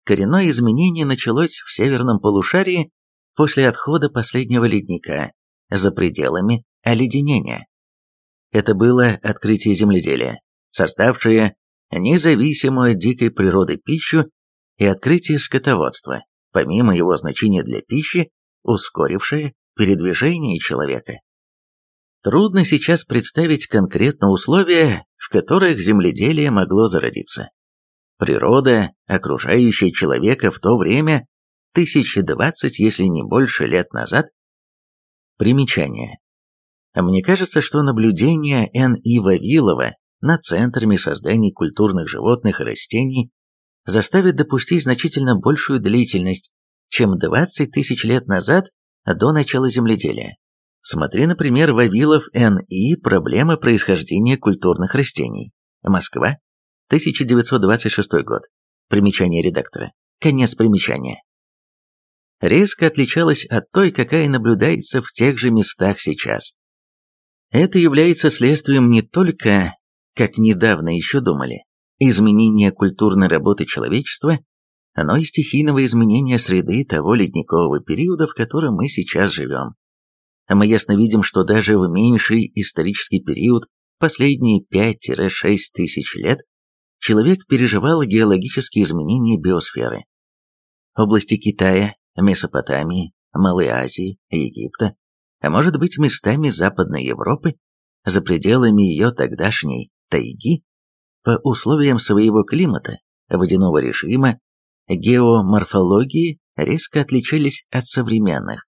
Коренное изменение началось в северном полушарии после отхода последнего ледника за пределами оледенения. Это было открытие земледелия, создавшее независимую от дикой природы пищу и открытие скотоводства, помимо его значения для пищи, ускорившее передвижение человека. Трудно сейчас представить конкретно условия, в которых земледелие могло зародиться. Природа, окружающая человека в то время, тысячи двадцать, если не больше лет назад. Примечание. Мне кажется, что наблюдение Н.И. Вавилова над центрами создания культурных животных и растений заставит допустить значительно большую длительность, чем 20 тысяч лет назад до начала земледелия. Смотри, например, Вавилов Н.И. «Проблема происхождения культурных растений». Москва, 1926 год. Примечание редактора. Конец примечания резко отличалась от той, какая наблюдается в тех же местах сейчас. Это является следствием не только, как недавно еще думали, изменения культурной работы человечества, но и стихийного изменения среды того ледникового периода, в котором мы сейчас живем. Мы ясно видим, что даже в меньший исторический период, последние 5-6 тысяч лет, человек переживал геологические изменения биосферы. Области Китая, Месопотамии, Малой Азии, Египта, а может быть местами Западной Европы, за пределами ее тогдашней тайги, по условиям своего климата, водяного режима, геоморфологии резко отличались от современных,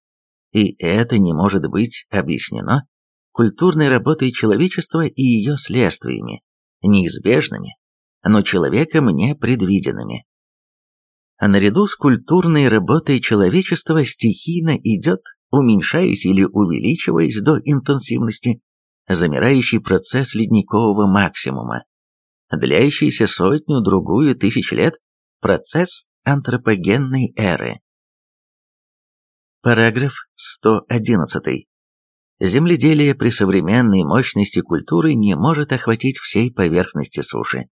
и это не может быть объяснено культурной работой человечества и ее следствиями, неизбежными, но человеком непредвиденными. А наряду с культурной работой человечества стихийно идет, уменьшаясь или увеличиваясь до интенсивности, замирающий процесс ледникового максимума, длящийся сотню-другую тысяч лет, процесс антропогенной эры. Параграф 111. Земледелие при современной мощности культуры не может охватить всей поверхности суши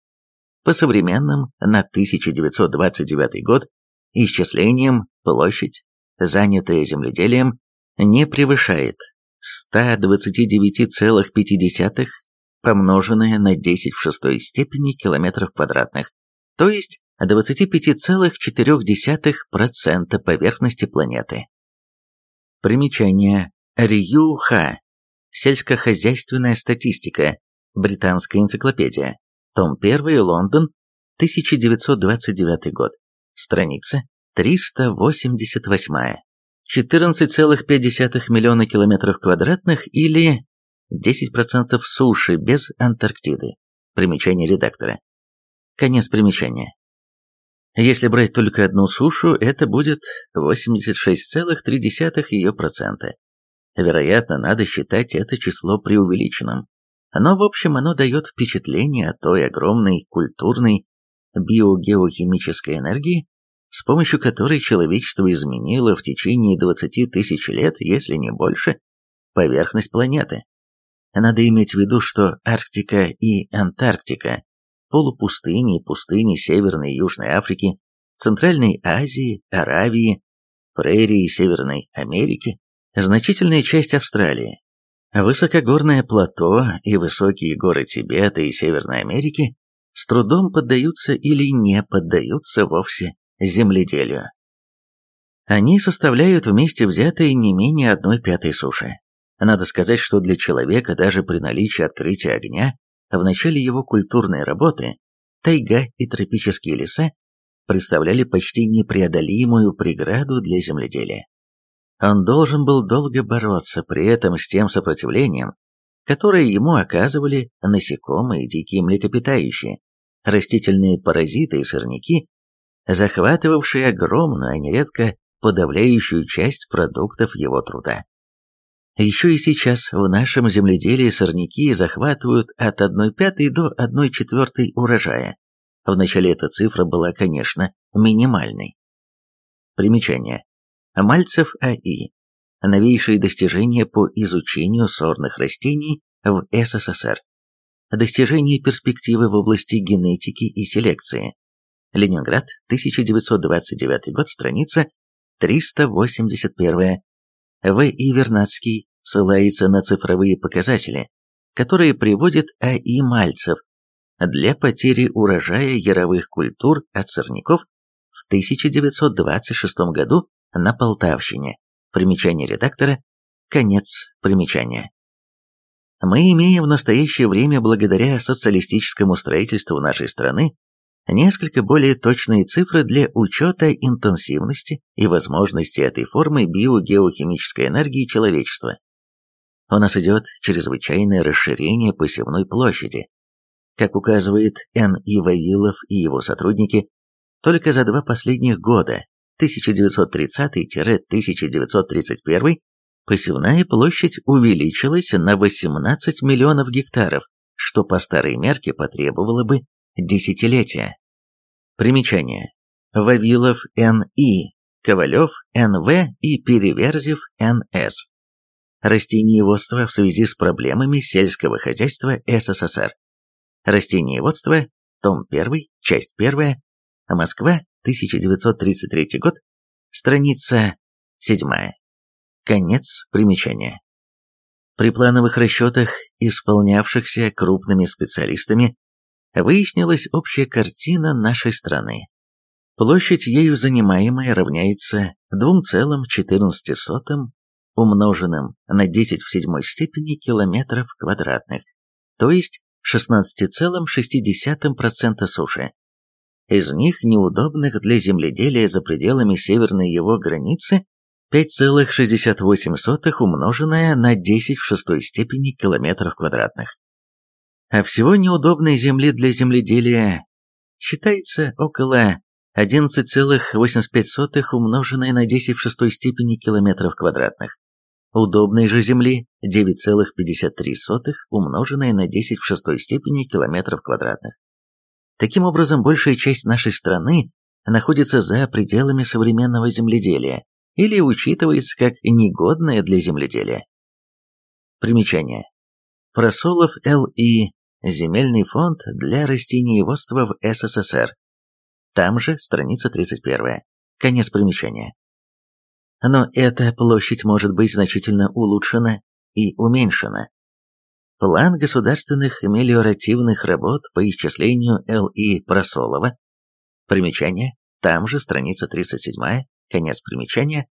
по современным на 1929 год исчислениям площадь, занятая земледелием, не превышает 129,5 помноженное на 10 в шестой степени километров квадратных, то есть 25,4% поверхности планеты. Примечание. Рью-Ха. Сельскохозяйственная статистика. Британская энциклопедия. Том 1, Лондон, 1929 год. Страница 388. 14,5 миллиона километров квадратных или 10% суши без Антарктиды. Примечание редактора. Конец примечания. Если брать только одну сушу, это будет 86,3 ее процента. Вероятно, надо считать это число преувеличенным. Но, в общем, оно дает впечатление о той огромной культурной биогеохимической энергии, с помощью которой человечество изменило в течение 20 тысяч лет, если не больше, поверхность планеты. Надо иметь в виду, что Арктика и Антарктика, полупустыни и пустыни Северной и Южной Африки, Центральной Азии, Аравии, прерии Северной Америки, значительная часть Австралии, Высокогорное плато и высокие горы Тибета и Северной Америки с трудом поддаются или не поддаются вовсе земледелию. Они составляют вместе взятые не менее одной пятой суши. Надо сказать, что для человека даже при наличии открытия огня в начале его культурной работы тайга и тропические леса представляли почти непреодолимую преграду для земледелия. Он должен был долго бороться при этом с тем сопротивлением, которое ему оказывали насекомые, дикие млекопитающие, растительные паразиты и сорняки, захватывавшие огромную, а нередко подавляющую часть продуктов его труда. Еще и сейчас в нашем земледелии сорняки захватывают от 1 пятой до 1 четвертой урожая. Вначале эта цифра была, конечно, минимальной. Примечание. Мальцев А.И. Новейшие достижения по изучению сорных растений в СССР. Достижения перспективы в области генетики и селекции. Ленинград, 1929 год, страница 381. В. И. Вернадский ссылается на цифровые показатели, которые приводит А.И. Мальцев для потери урожая яровых культур от сорняков в 1926 году на Полтавщине. Примечание редактора. Конец примечания. Мы имеем в настоящее время, благодаря социалистическому строительству нашей страны, несколько более точные цифры для учета интенсивности и возможности этой формы биогеохимической энергии человечества. У нас идет чрезвычайное расширение посевной площади. Как указывает Н. И. Вавилов и его сотрудники, только за два последних года, 1930-1931, посевная площадь увеличилась на 18 миллионов гектаров, что по старой мерке потребовало бы десятилетия. Примечание. Вавилов Н.И., Ковалев Н.В. и Переверзев Н.С. Растениеводство в связи с проблемами сельского хозяйства СССР. Растениеводство, том 1, часть 1, Москва, 1933 год, страница 7. Конец примечания. При плановых расчетах, исполнявшихся крупными специалистами, выяснилась общая картина нашей страны. Площадь ею занимаемая равняется 2,14 умноженным на 10 в седьмой степени километров квадратных, то есть 16,6% суши. Из них неудобных для земледелия за пределами северной его границы 5,68 умноженное на 10 в шестой степени километров квадратных. А всего неудобной земли для земледелия считается около 11,85 умноженное на 10 в шестой степени километров квадратных. Удобной же земли 9,53 умноженное на 10 в шестой степени километров квадратных. Таким образом, большая часть нашей страны находится за пределами современного земледелия или учитывается как негодная для земледелия. Примечание. Просолов Л.И. Земельный фонд для растениеводства в СССР. Там же страница 31. Конец примечания. Но эта площадь может быть значительно улучшена и уменьшена. План государственных мелиоративных работ по исчислению Л.И. Просолова. Примечание. Там же страница 37, конец примечания,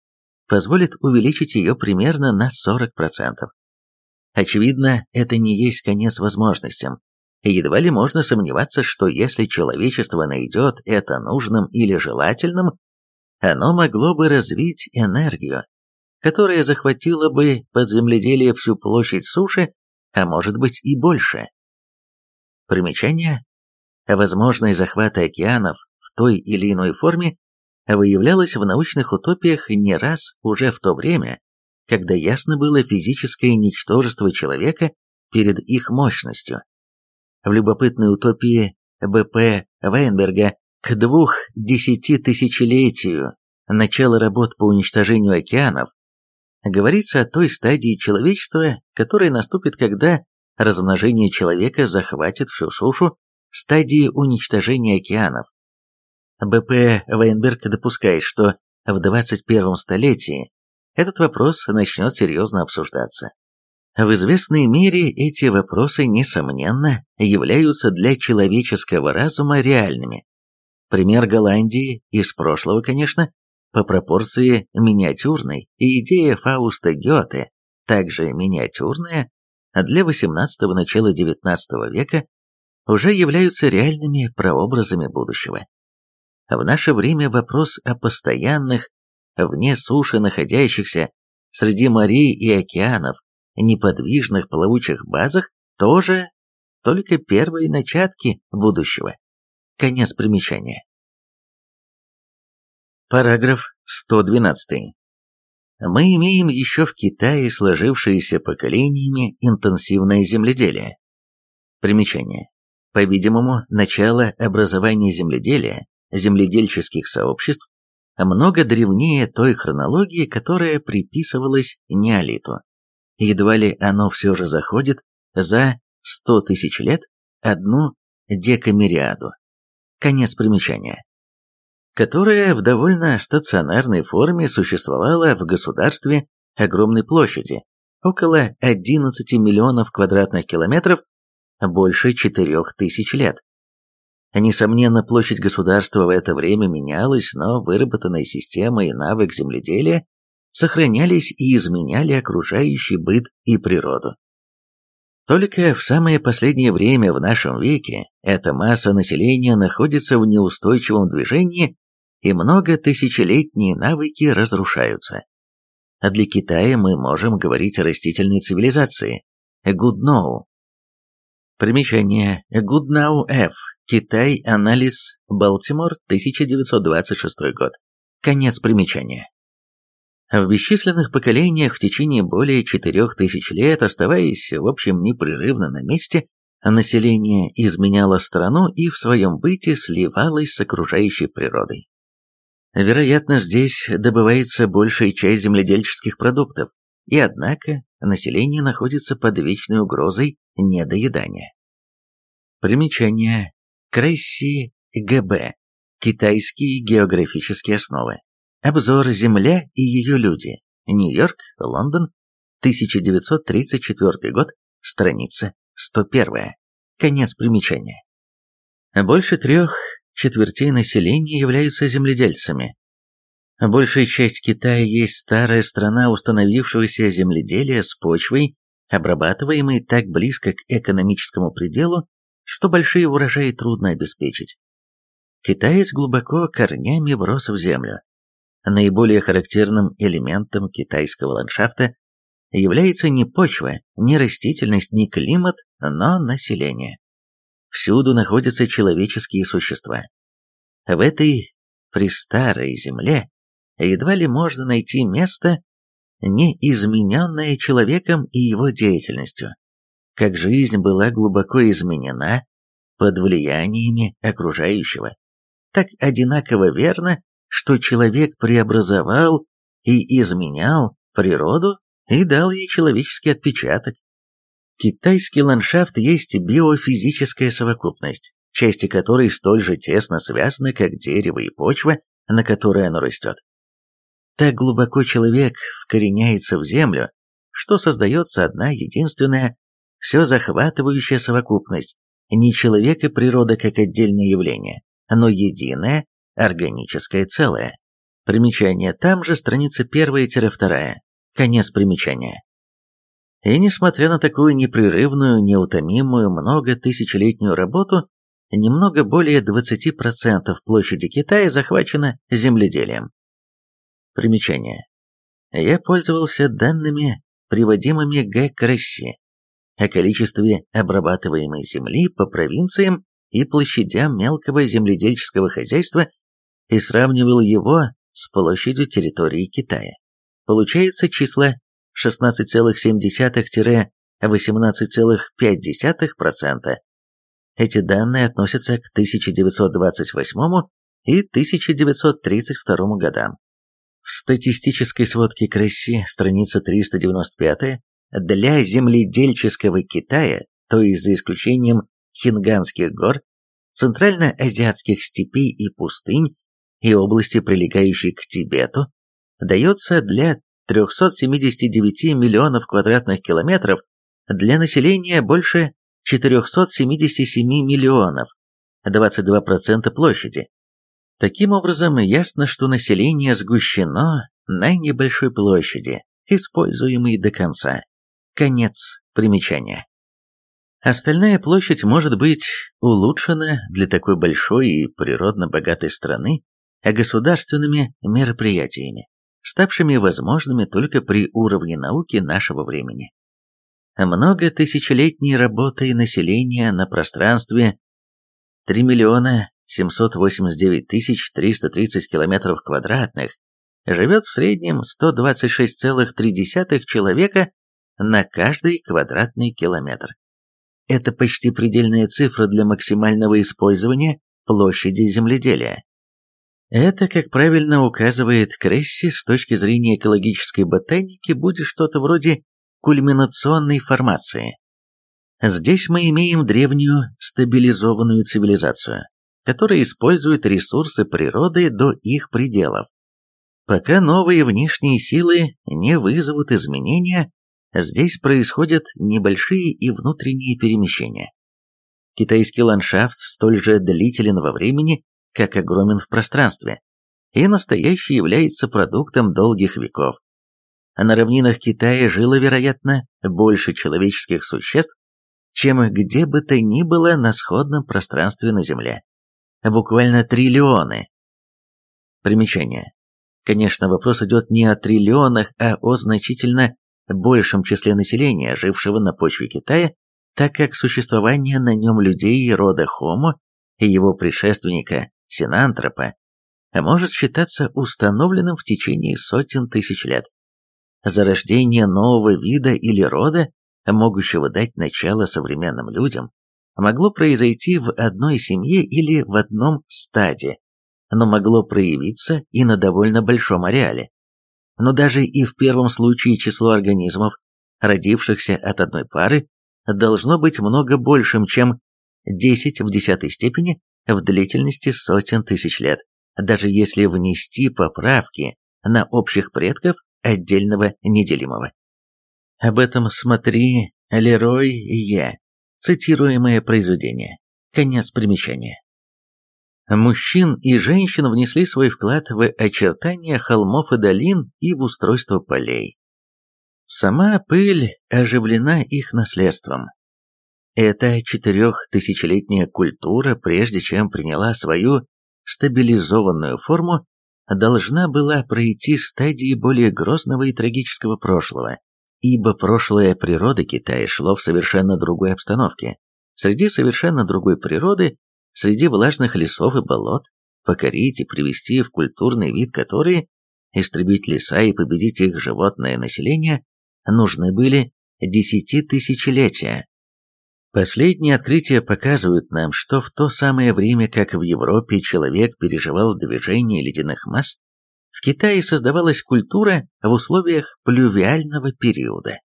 позволит увеличить ее примерно на 40%. Очевидно, это не есть конец возможностям. Едва ли можно сомневаться, что если человечество найдет это нужным или желательным, оно могло бы развить энергию, которая захватила бы под земледелие всю площадь суши, а может быть и больше. Примечание. Возможность захвата океанов в той или иной форме выявлялось в научных утопиях не раз уже в то время, когда ясно было физическое ничтожество человека перед их мощностью. В любопытной утопии Б.П. Вейнберга к двух десятитысячелетию начала работ по уничтожению океанов говорится о той стадии человечества, которая наступит, когда размножение человека захватит всю сушу, стадии уничтожения океанов. Б.П. Вейнберг допускает, что в 21 столетии этот вопрос начнет серьезно обсуждаться. В известной мере эти вопросы, несомненно, являются для человеческого разума реальными. Пример Голландии, из прошлого, конечно, по пропорции миниатюрной, и идея Фауста Гёте, также миниатюрная, для XVIII – начала XIX века уже являются реальными прообразами будущего. В наше время вопрос о постоянных, вне суши находящихся, среди морей и океанов, неподвижных плавучих базах тоже только первые начатки будущего. Конец примечания. Параграф 112. Мы имеем еще в Китае сложившееся поколениями интенсивное земледелие. Примечание. По-видимому, начало образования земледелия, земледельческих сообществ, много древнее той хронологии, которая приписывалась неолиту. Едва ли оно все же заходит за 100 тысяч лет одну декамериаду. Конец примечания. Которая в довольно стационарной форме существовала в государстве огромной площади, около 11 миллионов квадратных километров больше четырех тысяч лет. Несомненно, площадь государства в это время менялась, но выработанная система и навык земледелия сохранялись и изменяли окружающий быт и природу. Только в самое последнее время в нашем веке эта масса населения находится в неустойчивом движении и много тысячелетние навыки разрушаются. А для Китая мы можем говорить о растительной цивилизации – Гудноу, Примечание. Goodnow F. Китай. Анализ. Балтимор. 1926 год. Конец примечания. В бесчисленных поколениях в течение более четырех тысяч лет, оставаясь, в общем, непрерывно на месте, население изменяло страну и в своем быте сливалось с окружающей природой. Вероятно, здесь добывается большая часть земледельческих продуктов, и однако население находится под вечной угрозой недоедания. Примечание. Кресси ГБ. Китайские географические основы. Обзор «Земля и ее люди». Нью-Йорк, Лондон, 1934 год, страница 101. Конец примечания. Больше трех четвертей населения являются земледельцами. Большая часть Китая есть старая страна установившегося земледелия с почвой, обрабатываемой так близко к экономическому пределу, что большие урожаи трудно обеспечить. Китаец глубоко корнями врос в землю. Наиболее характерным элементом китайского ландшафта является не почва, не растительность, не климат, но население. Всюду находятся человеческие существа. В этой престарой земле едва ли можно найти место, не измененное человеком и его деятельностью как жизнь была глубоко изменена под влияниями окружающего, так одинаково верно, что человек преобразовал и изменял природу и дал ей человеческий отпечаток. Китайский ландшафт есть биофизическая совокупность, части которой столь же тесно связаны, как дерево и почва, на которой оно растет. Так глубоко человек вкореняется в землю, что создается одна единственная все захватывающая совокупность, не человек и природа как отдельное явление, но единое органическое целое. Примечание там же, страница 1-2, конец примечания. И несмотря на такую непрерывную, неутомимую, многотысячелетнюю работу, немного более 20% площади Китая захвачено земледелием. Примечание. Я пользовался данными, приводимыми Г. Кресси, о количестве обрабатываемой земли по провинциям и площадям мелкого земледельческого хозяйства и сравнивал его с площадью территории Китая. Получается числа 16,7-18,5%. Эти данные относятся к 1928 и 1932 годам. В статистической сводке Кресси, страница 395, для земледельческого Китая, то есть за исключением Хинганских гор, центральноазиатских степей и пустынь и области, прилегающей к Тибету, дается для 379 миллионов квадратных километров для населения больше 477 миллионов, 22% площади, Таким образом, ясно, что население сгущено на небольшой площади, используемой до конца. Конец примечания. Остальная площадь может быть улучшена для такой большой и природно богатой страны государственными мероприятиями, ставшими возможными только при уровне науки нашего времени. Много тысячелетней работой населения на пространстве 3 миллиона 789 тысяч 330 километров квадратных живет в среднем 126,3 человека на каждый квадратный километр. Это почти предельная цифра для максимального использования площади земледелия. Это, как правильно указывает Кресси, с точки зрения экологической ботаники, будет что-то вроде кульминационной формации. Здесь мы имеем древнюю стабилизованную цивилизацию, которая использует ресурсы природы до их пределов. Пока новые внешние силы не вызовут изменения, здесь происходят небольшие и внутренние перемещения. Китайский ландшафт столь же длителен во времени, как огромен в пространстве, и настоящий является продуктом долгих веков. На равнинах Китая жило, вероятно, больше человеческих существ, чем где бы то ни было на сходном пространстве на Земле. Буквально триллионы. Примечание. Конечно, вопрос идет не о триллионах, а о значительно большем числе населения, жившего на почве Китая, так как существование на нем людей рода Homo и его предшественника Синантропа может считаться установленным в течение сотен тысяч лет. Зарождение нового вида или рода, могущего дать начало современным людям, могло произойти в одной семье или в одном стаде, но могло проявиться и на довольно большом ареале. Но даже и в первом случае число организмов, родившихся от одной пары, должно быть много большим, чем 10 в десятой степени в длительности сотен тысяч лет, даже если внести поправки на общих предков отдельного неделимого. Об этом смотри Лерой Е. Цитируемое произведение. Конец примечания. Мужчин и женщин внесли свой вклад в очертания холмов и долин и в устройство полей. Сама пыль оживлена их наследством. Эта четырехтысячелетняя культура, прежде чем приняла свою стабилизованную форму, должна была пройти стадии более грозного и трагического прошлого, ибо прошлое природы Китая шло в совершенно другой обстановке, среди совершенно другой природы среди влажных лесов и болот, покорить и привести в культурный вид которые, истребить леса и победить их животное население, нужны были десятитысячелетия. Последние открытия показывают нам, что в то самое время, как в Европе человек переживал движение ледяных масс, в Китае создавалась культура в условиях плювиального периода.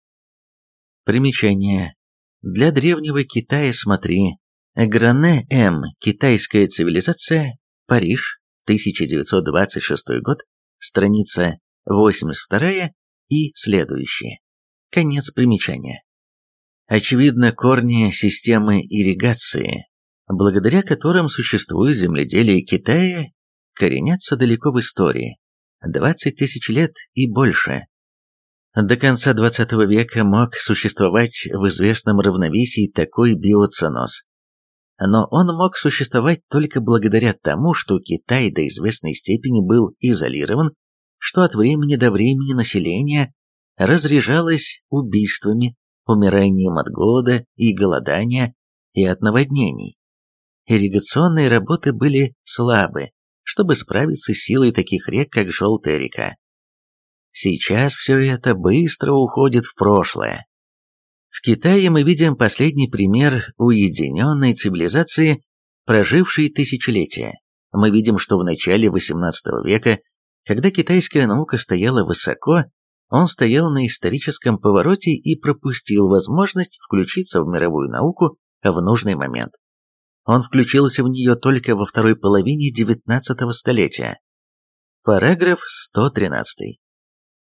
Примечание. Для древнего Китая смотри Гране М. Китайская цивилизация. Париж. 1926 год. Страница 82 и следующие. Конец примечания. Очевидно, корни системы ирригации, благодаря которым существует земледелие Китая, коренятся далеко в истории, 20 тысяч лет и больше. До конца 20 века мог существовать в известном равновесии такой биоценоз, но он мог существовать только благодаря тому, что Китай до известной степени был изолирован, что от времени до времени население разряжалось убийствами, умиранием от голода и голодания и от наводнений. Ирригационные работы были слабы, чтобы справиться с силой таких рек, как Желтая река. Сейчас все это быстро уходит в прошлое. В Китае мы видим последний пример уединенной цивилизации, прожившей тысячелетия. Мы видим, что в начале XVIII века, когда китайская наука стояла высоко, он стоял на историческом повороте и пропустил возможность включиться в мировую науку в нужный момент. Он включился в нее только во второй половине XIX столетия. Параграф 113.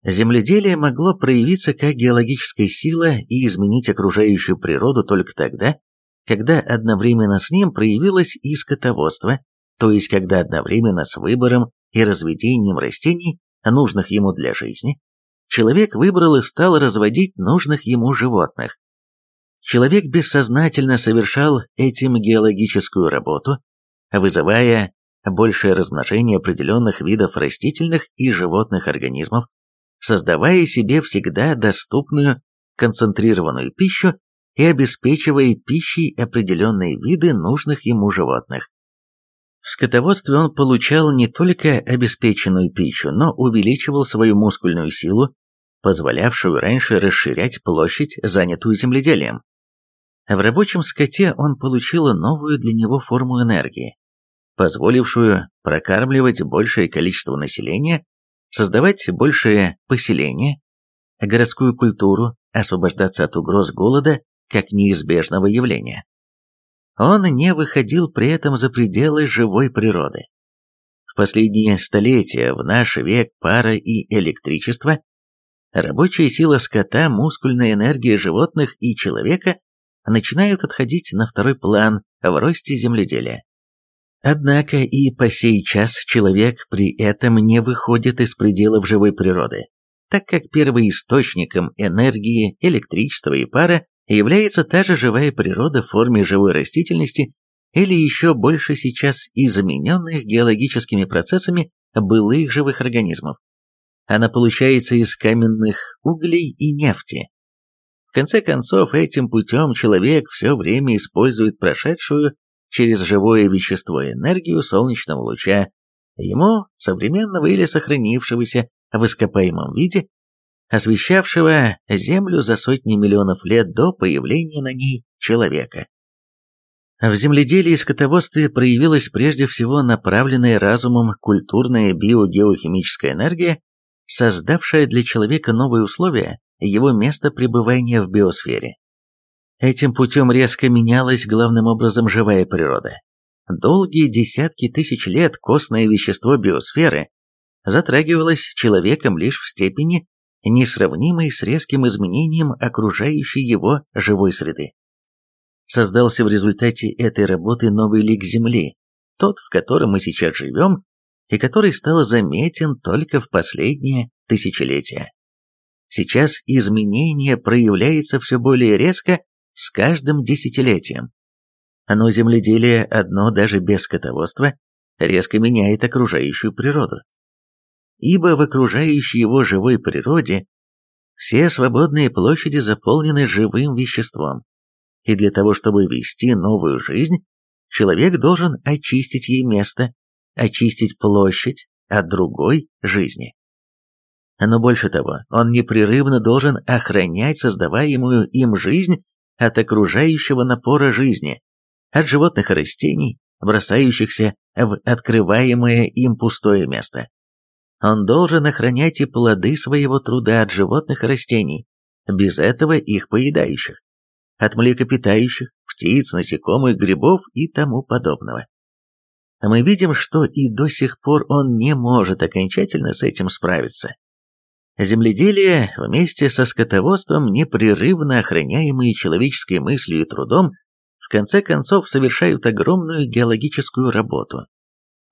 Земледелие могло проявиться как геологическая сила и изменить окружающую природу только тогда, когда одновременно с ним проявилось и скотоводство, то есть когда одновременно с выбором и разведением растений, нужных ему для жизни, человек выбрал и стал разводить нужных ему животных. Человек бессознательно совершал этим геологическую работу, вызывая большее размножение определенных видов растительных и животных организмов, создавая себе всегда доступную концентрированную пищу и обеспечивая пищей определенные виды нужных ему животных. В скотоводстве он получал не только обеспеченную пищу, но увеличивал свою мускульную силу, позволявшую раньше расширять площадь, занятую земледелием. В рабочем скоте он получил новую для него форму энергии, позволившую прокармливать большее количество населения, создавать большее поселение, городскую культуру, освобождаться от угроз голода как неизбежного явления. Он не выходил при этом за пределы живой природы. В последние столетия, в наш век пара и электричество, рабочая сила скота, мускульная энергия животных и человека начинают отходить на второй план в росте земледелия. Однако и по сей час человек при этом не выходит из пределов живой природы, так как первоисточником энергии, электричества и пара является та же живая природа в форме живой растительности или еще больше сейчас и замененных геологическими процессами былых живых организмов. Она получается из каменных углей и нефти. В конце концов, этим путем человек все время использует прошедшую через живое вещество энергию солнечного луча, ему, современного или сохранившегося в ископаемом виде, освещавшего Землю за сотни миллионов лет до появления на ней человека. В земледелии и скотоводстве проявилась прежде всего направленная разумом культурная биогеохимическая энергия, создавшая для человека новые условия его места пребывания в биосфере. Этим путем резко менялась главным образом живая природа. Долгие десятки тысяч лет костное вещество биосферы затрагивалось человеком лишь в степени, несравнимой с резким изменением окружающей его живой среды. Создался в результате этой работы новый лик Земли, тот, в котором мы сейчас живем, и который стал заметен только в последние тысячелетия. Сейчас изменение проявляется все более резко с каждым десятилетием. Но земледелие одно даже без скотоводства резко меняет окружающую природу ибо в окружающей его живой природе все свободные площади заполнены живым веществом, и для того, чтобы вести новую жизнь, человек должен очистить ей место, очистить площадь от другой жизни. Но больше того, он непрерывно должен охранять создаваемую им жизнь от окружающего напора жизни, от животных и растений, бросающихся в открываемое им пустое место. Он должен охранять и плоды своего труда от животных и растений, без этого их поедающих, от млекопитающих, птиц, насекомых, грибов и тому подобного. Мы видим, что и до сих пор он не может окончательно с этим справиться. Земледелие вместе со скотоводством, непрерывно охраняемые человеческой мыслью и трудом, в конце концов совершают огромную геологическую работу,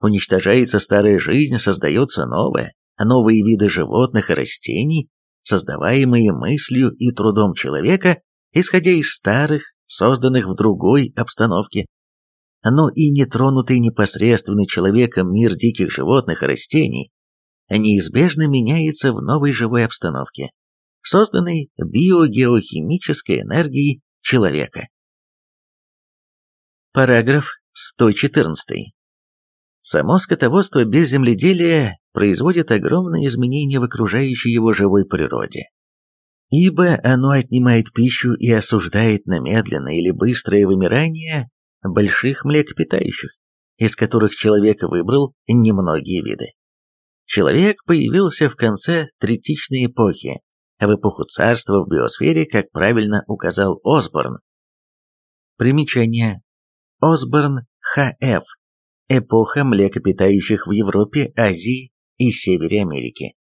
Уничтожается старая жизнь, создается новая, новые виды животных и растений, создаваемые мыслью и трудом человека, исходя из старых, созданных в другой обстановке. Но и нетронутый непосредственно человеком мир диких животных и растений неизбежно меняется в новой живой обстановке, созданной биогеохимической энергией человека. Параграф 114. Само скотоводство без земледелия производит огромные изменения в окружающей его живой природе. Ибо оно отнимает пищу и осуждает на медленное или быстрое вымирание больших млекопитающих, из которых человек выбрал немногие виды. Человек появился в конце третичной эпохи, в эпоху царства в биосфере, как правильно указал Осборн. Примечание. Осборн Х.Ф. Эпоха млекопитающих в Европе, Азии и Севере Америки.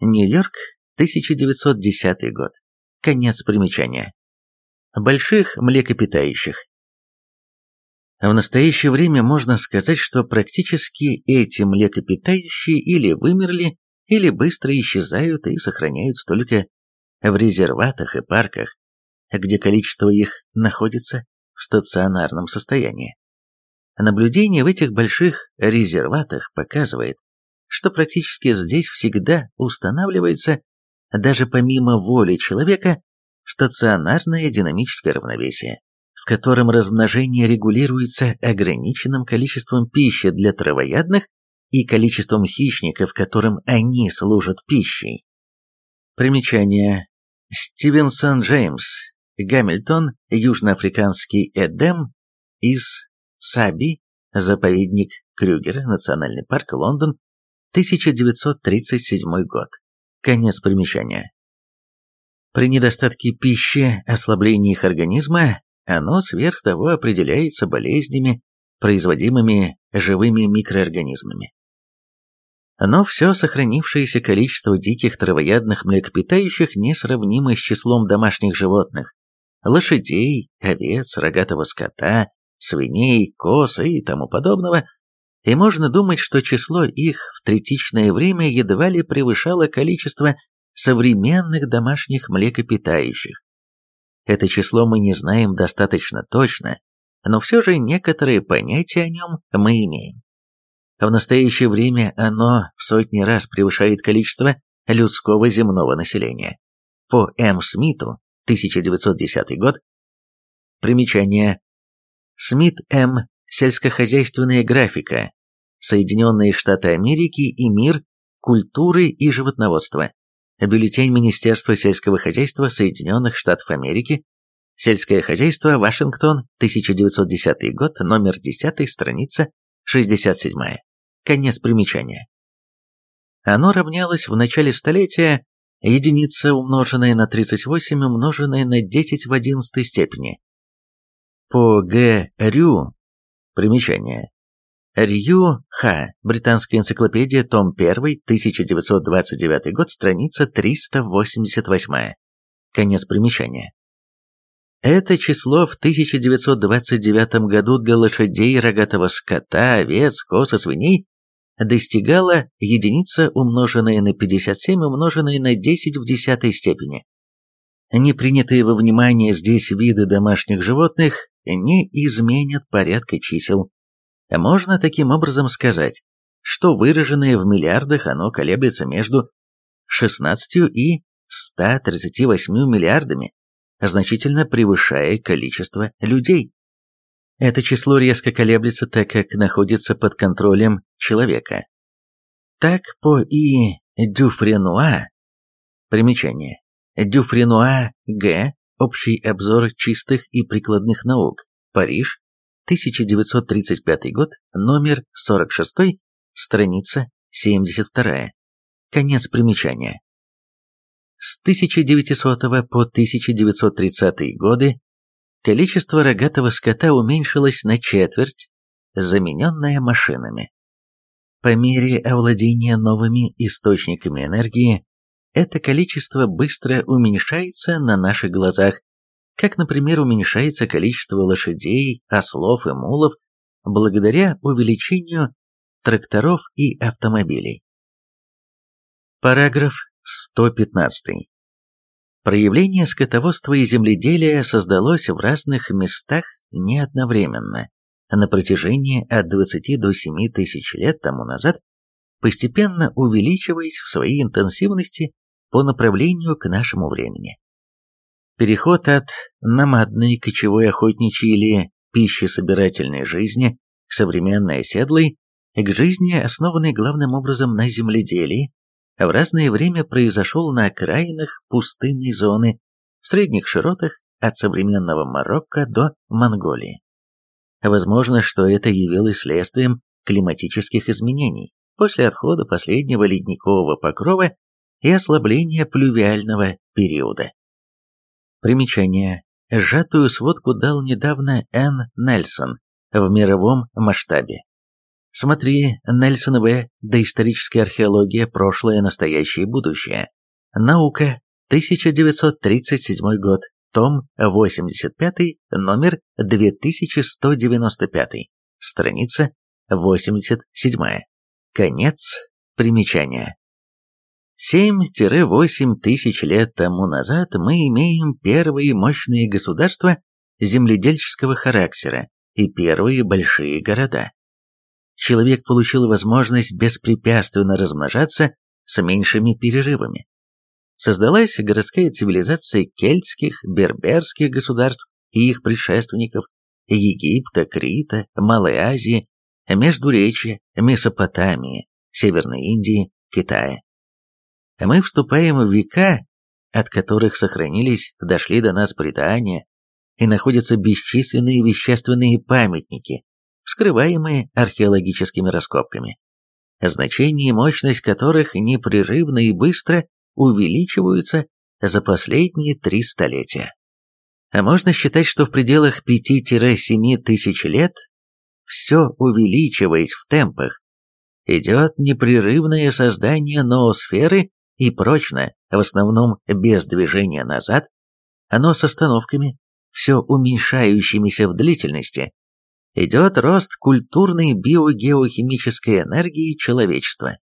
Нью-Йорк, 1910 год. Конец примечания. Больших млекопитающих. В настоящее время можно сказать, что практически эти млекопитающие или вымерли, или быстро исчезают и сохраняются только в резерватах и парках, где количество их находится в стационарном состоянии. Наблюдение в этих больших резерватах показывает, что практически здесь всегда устанавливается, даже помимо воли человека, стационарное динамическое равновесие, в котором размножение регулируется ограниченным количеством пищи для травоядных и количеством хищников, которым они служат пищей. Примечание. Стивенсон Джеймс, Гамильтон, южноафриканский Эдем, из Саби, заповедник Крюгера, национальный парк, Лондон, 1937 год. Конец примечания. При недостатке пищи, ослаблении их организма, оно сверх того определяется болезнями, производимыми живыми микроорганизмами. Но все сохранившееся количество диких травоядных млекопитающих несравнимо с числом домашних животных, лошадей, овец, рогатого скота, свиней, коз и тому подобного, и можно думать, что число их в третичное время едва ли превышало количество современных домашних млекопитающих. Это число мы не знаем достаточно точно, но все же некоторые понятия о нем мы имеем. В настоящее время оно в сотни раз превышает количество людского земного населения. По М. Смиту, 1910 год, примечание Смит М. Сельскохозяйственная графика. Соединенные Штаты Америки и мир культуры и животноводства. Бюллетень Министерства сельского хозяйства Соединенных Штатов Америки. Сельское хозяйство, Вашингтон, 1910 год, номер 10, страница 67. Конец примечания. Оно равнялось в начале столетия единица, умноженная на 38, умноженная на 10 в 11 степени. По Г. Рю. Примечание. Рью Х. Британская энциклопедия, том 1, 1929 год, страница 388. Конец примечания. Это число в 1929 году для лошадей, рогатого скота, овец, коз и свиней достигало единица, умноженная на 57, умноженная на 10 в десятой степени. Не принятые во внимание здесь виды домашних животных не изменят порядка чисел. Можно таким образом сказать, что выраженное в миллиардах оно колеблется между 16 и 138 миллиардами, значительно превышая количество людей. Это число резко колеблется, так как находится под контролем человека. Так по И. Дюфренуа, примечание, Дюфренуа Г. Общий обзор чистых и прикладных наук, Париж, 1935 год, номер 46, страница 72. Конец примечания. С 1900 по 1930 годы количество рогатого скота уменьшилось на четверть, замененное машинами. По мере овладения новыми источниками энергии, это количество быстро уменьшается на наших глазах, как, например, уменьшается количество лошадей, ослов и мулов благодаря увеличению тракторов и автомобилей. Параграф 115. Проявление скотоводства и земледелия создалось в разных местах не одновременно. На протяжении от 20 до 7 тысяч лет тому назад, постепенно увеличиваясь в своей интенсивности по направлению к нашему времени. Переход от намадной кочевой охотничьей или пищесобирательной жизни к современной оседлой, к жизни, основанной главным образом на земледелии, в разное время произошел на окраинах пустынной зоны, в средних широтах от современного Марокко до Монголии. Возможно, что это явилось следствием климатических изменений после отхода последнего ледникового покрова и ослабления плювиального периода. Примечание. Сжатую сводку дал недавно Н. Нельсон в мировом масштабе. Смотри Нельсон В. Доисторическая археология. Прошлое, настоящее и будущее. Наука. 1937 год. том 85, номер 2195, страница 87. Конец примечания. 7-8 тысяч лет тому назад мы имеем первые мощные государства земледельческого характера и первые большие города. Человек получил возможность беспрепятственно размножаться с меньшими перерывами. Создалась городская цивилизация кельтских, берберских государств и их предшественников, Египта, Крита, Малой Азии, Междуречья, Месопотамии, Северной Индии, Китая. Мы вступаем в века, от которых сохранились, дошли до нас предания, и находятся бесчисленные вещественные памятники, вскрываемые археологическими раскопками, значение и мощность которых непрерывно и быстро увеличиваются за последние три столетия. А можно считать, что в пределах 5-7 тысяч лет, все увеличиваясь в темпах, идет непрерывное создание ноосферы и прочно, в основном без движения назад, оно с остановками, все уменьшающимися в длительности, идет рост культурной биогеохимической энергии человечества.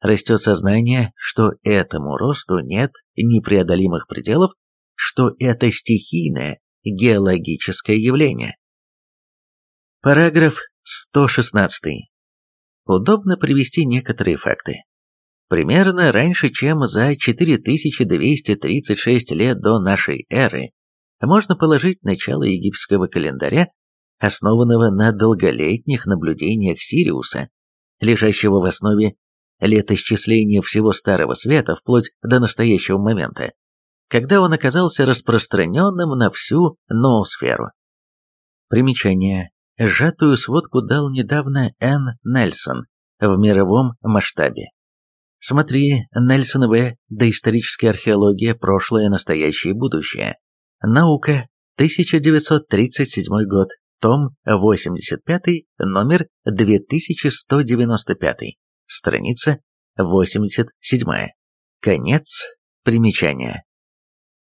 Растет сознание, что этому росту нет непреодолимых пределов, что это стихийное геологическое явление. Параграф 116. Удобно привести некоторые факты. Примерно раньше, чем за 4236 лет до нашей эры, можно положить начало египетского календаря, основанного на долголетних наблюдениях Сириуса, лежащего в основе летосчисления всего Старого Света вплоть до настоящего момента, когда он оказался распространенным на всю ноосферу. Примечание. Сжатую сводку дал недавно Н. Нельсон в мировом масштабе. Смотри Нельсон В. Доисторическая археология. Прошлое, настоящее и будущее. Наука. 1937 год. Том 85, номер 2195. Страница 87. Конец примечания.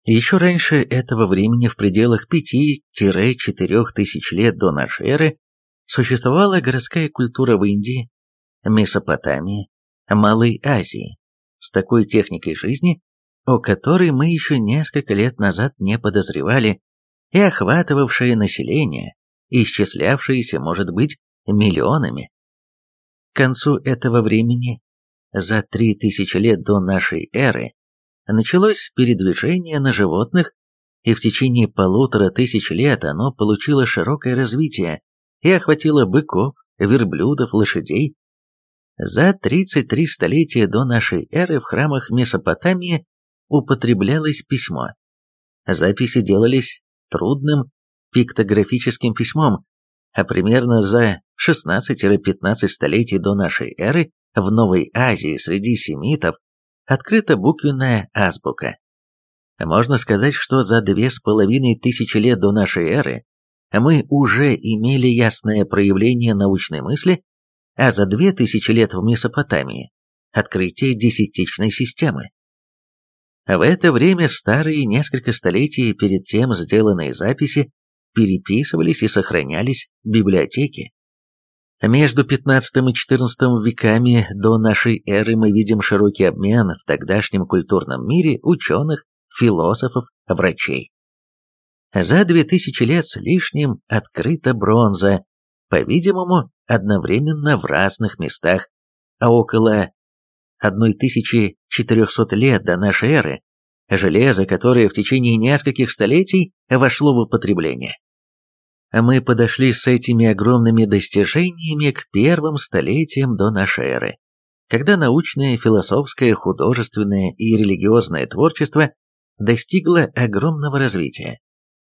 Еще раньше этого времени, в пределах 5-4 тысяч лет до нашей эры, существовала городская культура в Индии, Месопотамии, Малой Азии, с такой техникой жизни, о которой мы еще несколько лет назад не подозревали, и охватывавшее население, исчислявшееся, может быть, миллионами. К концу этого времени, за три тысячи лет до нашей эры, началось передвижение на животных, и в течение полутора тысяч лет оно получило широкое развитие и охватило быков, верблюдов, лошадей. За 33 столетия до нашей эры в храмах Месопотамии употреблялось письмо. Записи делались трудным пиктографическим письмом, а примерно за 16-15 столетий до нашей эры в Новой Азии среди семитов открыта буквенная азбука. Можно сказать, что за две с половиной тысячи лет до нашей эры мы уже имели ясное проявление научной мысли, а за две тысячи лет в Месопотамии – открытие десятичной системы. В это время старые несколько столетий перед тем сделанные записи переписывались и сохранялись в библиотеке. Между 15 и 14 веками до нашей эры мы видим широкий обмен в тогдашнем культурном мире ученых, философов, врачей. За 2000 лет с лишним открыта бронза, по-видимому, одновременно в разных местах, а около 1400 лет до нашей эры железо, которое в течение нескольких столетий вошло в употребление мы подошли с этими огромными достижениями к первым столетиям до нашей эры, когда научное, философское, художественное и религиозное творчество достигло огромного развития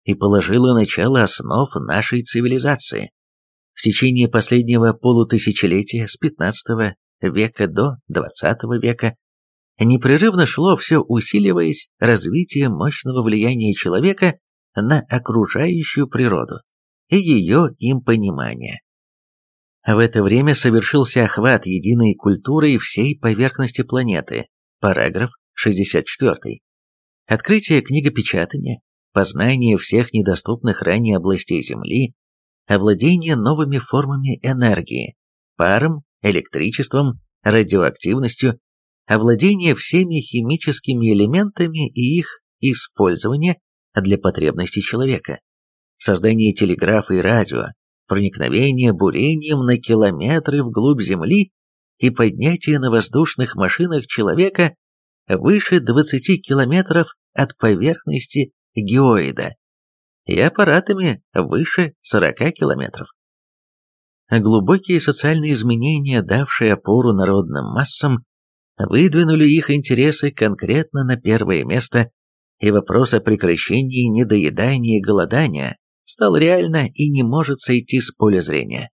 и положило начало основ нашей цивилизации. В течение последнего полутысячелетия с 15 века до 20 века непрерывно шло все усиливаясь развитие мощного влияния человека на окружающую природу и ее им понимание. В это время совершился охват единой культурой всей поверхности планеты, параграф 64. Открытие книгопечатания, познание всех недоступных ранее областей Земли, овладение новыми формами энергии, паром, электричеством, радиоактивностью, овладение всеми химическими элементами и их использование для потребностей человека, создание телеграфа и радио, проникновение бурением на километры вглубь Земли и поднятие на воздушных машинах человека выше 20 километров от поверхности геоида и аппаратами выше 40 километров. Глубокие социальные изменения, давшие опору народным массам, выдвинули их интересы конкретно на первое место, и вопрос о прекращении недоедания и голодания стал реально и не может сойти с поля зрения.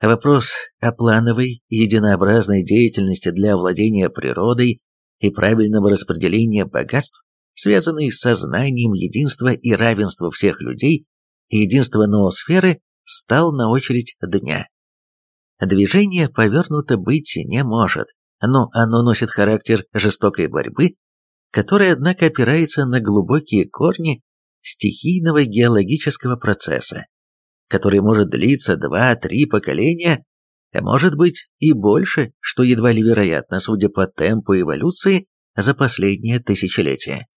Вопрос о плановой, единообразной деятельности для овладения природой и правильного распределения богатств, связанный с сознанием единства и равенства всех людей, единства ноосферы, стал на очередь дня. Движение повернуто быть не может, но оно носит характер жестокой борьбы, которая, однако, опирается на глубокие корни стихийного геологического процесса, который может длиться два-три поколения, а может быть и больше, что едва ли вероятно, судя по темпу эволюции за последнее тысячелетие.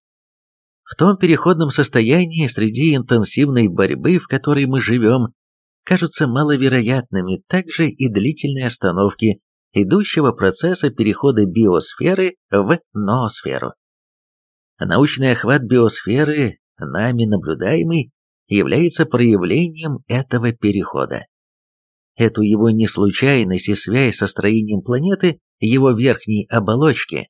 В том переходном состоянии среди интенсивной борьбы, в которой мы живем, кажутся маловероятными также и длительные остановки идущего процесса перехода биосферы в ноосферу. Научный охват биосферы, нами наблюдаемый, является проявлением этого перехода. Эту его неслучайность и связь со строением планеты, его верхней оболочки.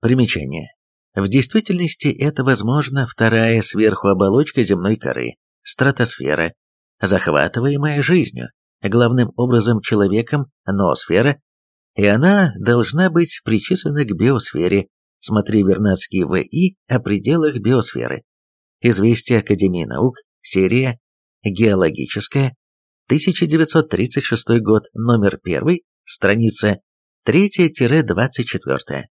Примечание. В действительности это, возможно, вторая сверху оболочка земной коры, стратосфера, захватываемая жизнью, главным образом человеком, ноосфера, и она должна быть причислена к биосфере, смотри Вернадский В.И. о пределах биосферы. Известие Академии наук, серия «Геологическая», 1936 год, номер 1, страница 3-24.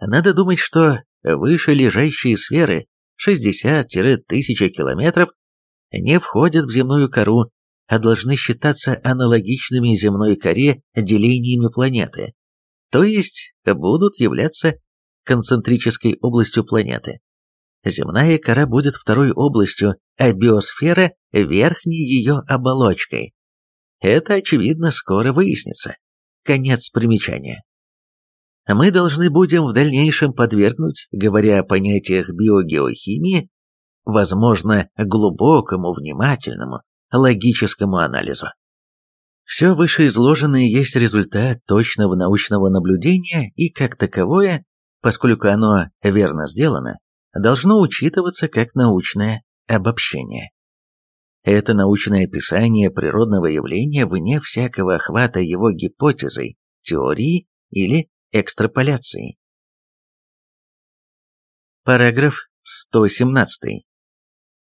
Надо думать, что выше лежащие сферы 60-1000 километров не входят в земную кору, а должны считаться аналогичными земной коре делениями планеты, то есть будут являться концентрической областью планеты. Земная кора будет второй областью, а биосфера – верхней ее оболочкой. Это, очевидно, скоро выяснится. Конец примечания. Мы должны будем в дальнейшем подвергнуть, говоря о понятиях биогеохимии, возможно, глубокому, внимательному, логическому анализу. Все вышеизложенное есть результат точного научного наблюдения и, как таковое, поскольку оно верно сделано, должно учитываться как научное обобщение. Это научное описание природного явления вне всякого охвата его гипотезой, теории или экстраполяцией. Параграф 117.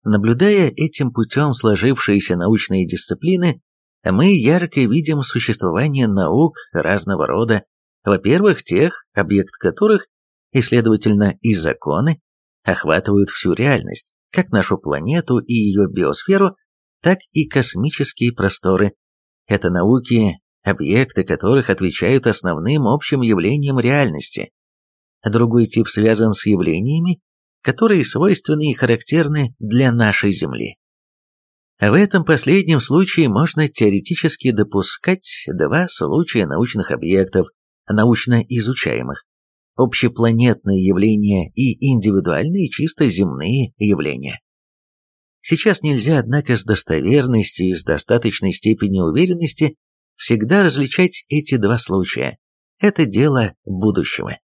Наблюдая этим путем сложившиеся научные дисциплины, мы ярко видим существование наук разного рода, во-первых, тех, объект которых, и, следовательно, и законы, охватывают всю реальность, как нашу планету и ее биосферу, так и космические просторы. Это науки, объекты которых отвечают основным общим явлениям реальности. Другой тип связан с явлениями, которые свойственны и характерны для нашей Земли. В этом последнем случае можно теоретически допускать два случая научных объектов, научно изучаемых, общепланетные явления и индивидуальные чисто земные явления. Сейчас нельзя, однако, с достоверностью и с достаточной степенью уверенности всегда различать эти два случая. Это дело будущего.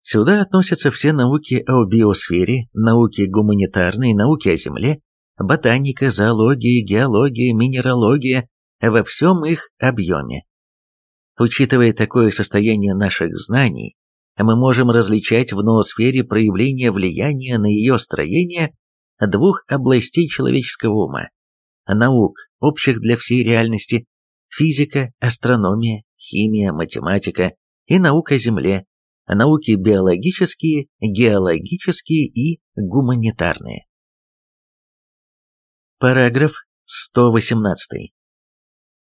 Сюда относятся все науки о биосфере, науки гуманитарные, науки о Земле, ботаника, зоология, геология, минералогия, во всем их объеме. Учитывая такое состояние наших знаний, мы можем различать в ноосфере проявление влияния на ее строение двух областей человеческого ума – наук, общих для всей реальности, физика, астрономия, химия, математика и наука о Земле, науки биологические, геологические и гуманитарные. Параграф 118.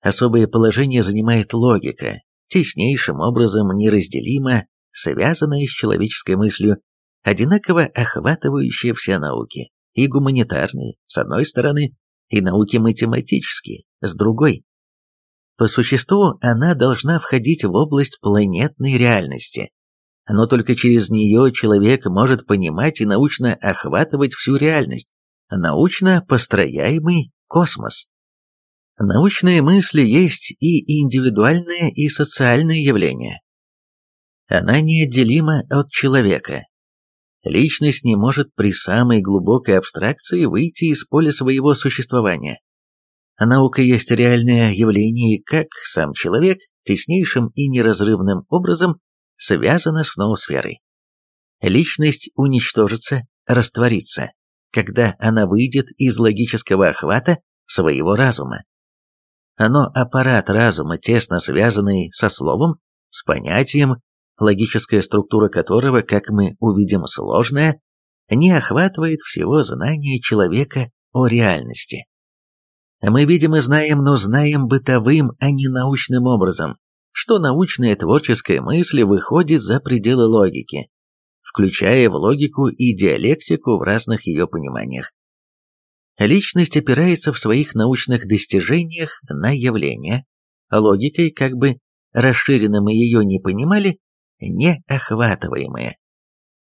Особое положение занимает логика, теснейшим образом неразделимо связанная с человеческой мыслью, одинаково охватывающая все науки, и гуманитарные, с одной стороны, и науки математические, с другой. По существу она должна входить в область планетной реальности, но только через нее человек может понимать и научно охватывать всю реальность, научно построяемый космос. Научные мысли есть и индивидуальное, и социальное явление. Она неотделима от человека. Личность не может при самой глубокой абстракции выйти из поля своего существования. Наука есть реальное явление, как сам человек теснейшим и неразрывным образом связана с ноосферой. Личность уничтожится, растворится, когда она выйдет из логического охвата своего разума. Но аппарат разума, тесно связанный со словом, с понятием, логическая структура которого, как мы увидим, сложная, не охватывает всего знания человека о реальности. Мы видим и знаем, но знаем бытовым, а не научным образом, что научная творческая мысль выходит за пределы логики, включая в логику и диалектику в разных ее пониманиях. Личность опирается в своих научных достижениях на явления, логикой, как бы расширенно мы ее не понимали, неохватываемые.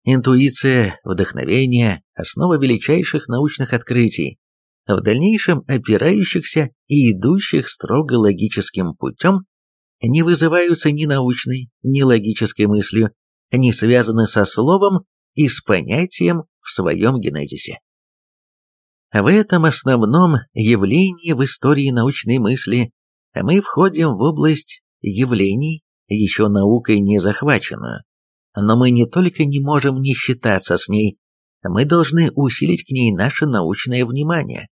Интуиция, вдохновение – основа величайших научных открытий, в дальнейшем опирающихся и идущих строго логическим путем, не вызываются ни научной, ни логической мыслью, не связаны со словом и с понятием в своем генезисе. В этом основном явлении в истории научной мысли мы входим в область явлений еще наукой не захваченную. Но мы не только не можем не считаться с ней, мы должны усилить к ней наше научное внимание.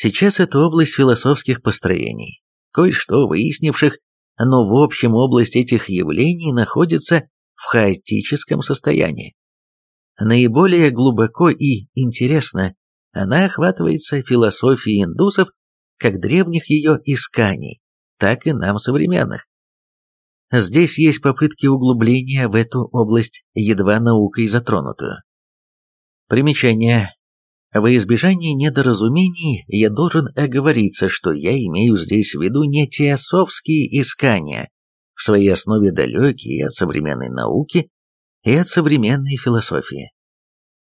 Сейчас это область философских построений, кое-что выяснивших, но в общем область этих явлений находится в хаотическом состоянии. Наиболее глубоко и интересно она охватывается философией индусов, как древних ее исканий, так и нам современных. Здесь есть попытки углубления в эту область, едва наукой затронутую. Примечание. Во избежание недоразумений я должен оговориться, что я имею здесь в виду не теософские искания, в своей основе далекие от современной науки и от современной философии.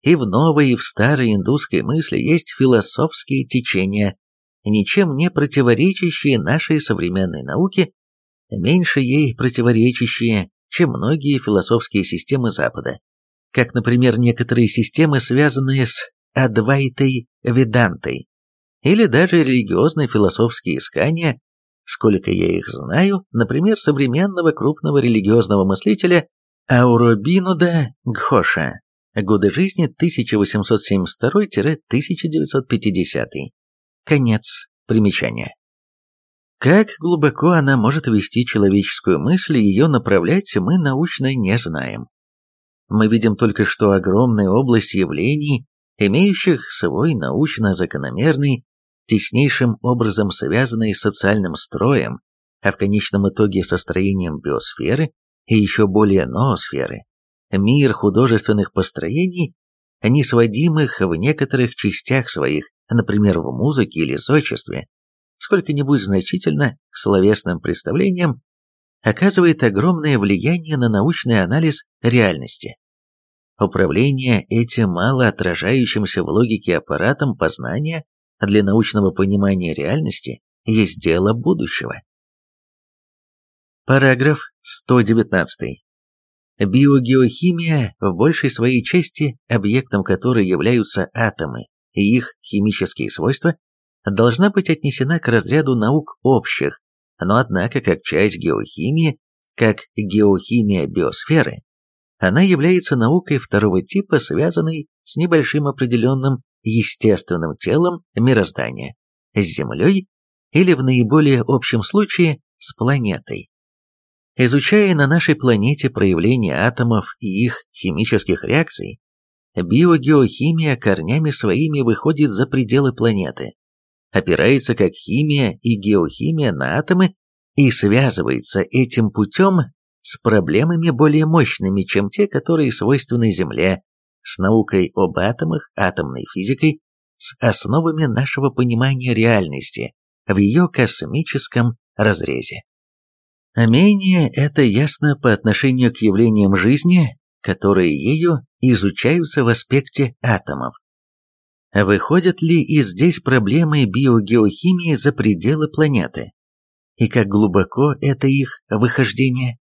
И в новой, и в старой индусской мысли есть философские течения, ничем не противоречащие нашей современной науке меньше ей противоречащие, чем многие философские системы Запада, как, например, некоторые системы, связанные с Адвайтой Ведантой, или даже религиозные философские искания, сколько я их знаю, например, современного крупного религиозного мыслителя Ауробинуда Гхоша, годы жизни 1872-1950. Конец примечания. Как глубоко она может вести человеческую мысль и ее направлять, мы научно не знаем. Мы видим только, что огромная область явлений, имеющих свой научно-закономерный, теснейшим образом связанный с социальным строем, а в конечном итоге со строением биосферы и еще более ноосферы, мир художественных построений, не сводимых в некоторых частях своих, например, в музыке или зодчестве, сколько-нибудь значительно к словесным представлениям, оказывает огромное влияние на научный анализ реальности. Управление этим мало отражающимся в логике аппаратом познания для научного понимания реальности есть дело будущего. Параграф 119. Биогеохимия в большей своей части, объектом которой являются атомы и их химические свойства, должна быть отнесена к разряду наук общих, но однако как часть геохимии, как геохимия биосферы, она является наукой второго типа, связанной с небольшим определенным естественным телом мироздания, с Землей или в наиболее общем случае с планетой. Изучая на нашей планете проявления атомов и их химических реакций, биогеохимия корнями своими выходит за пределы планеты, опирается как химия и геохимия на атомы и связывается этим путем с проблемами более мощными, чем те, которые свойственны Земле, с наукой об атомах, атомной физикой, с основами нашего понимания реальности в ее космическом разрезе. Менее это ясно по отношению к явлениям жизни, которые ею изучаются в аспекте атомов. Выходят ли и здесь проблемы биогеохимии за пределы планеты? И как глубоко это их выхождение?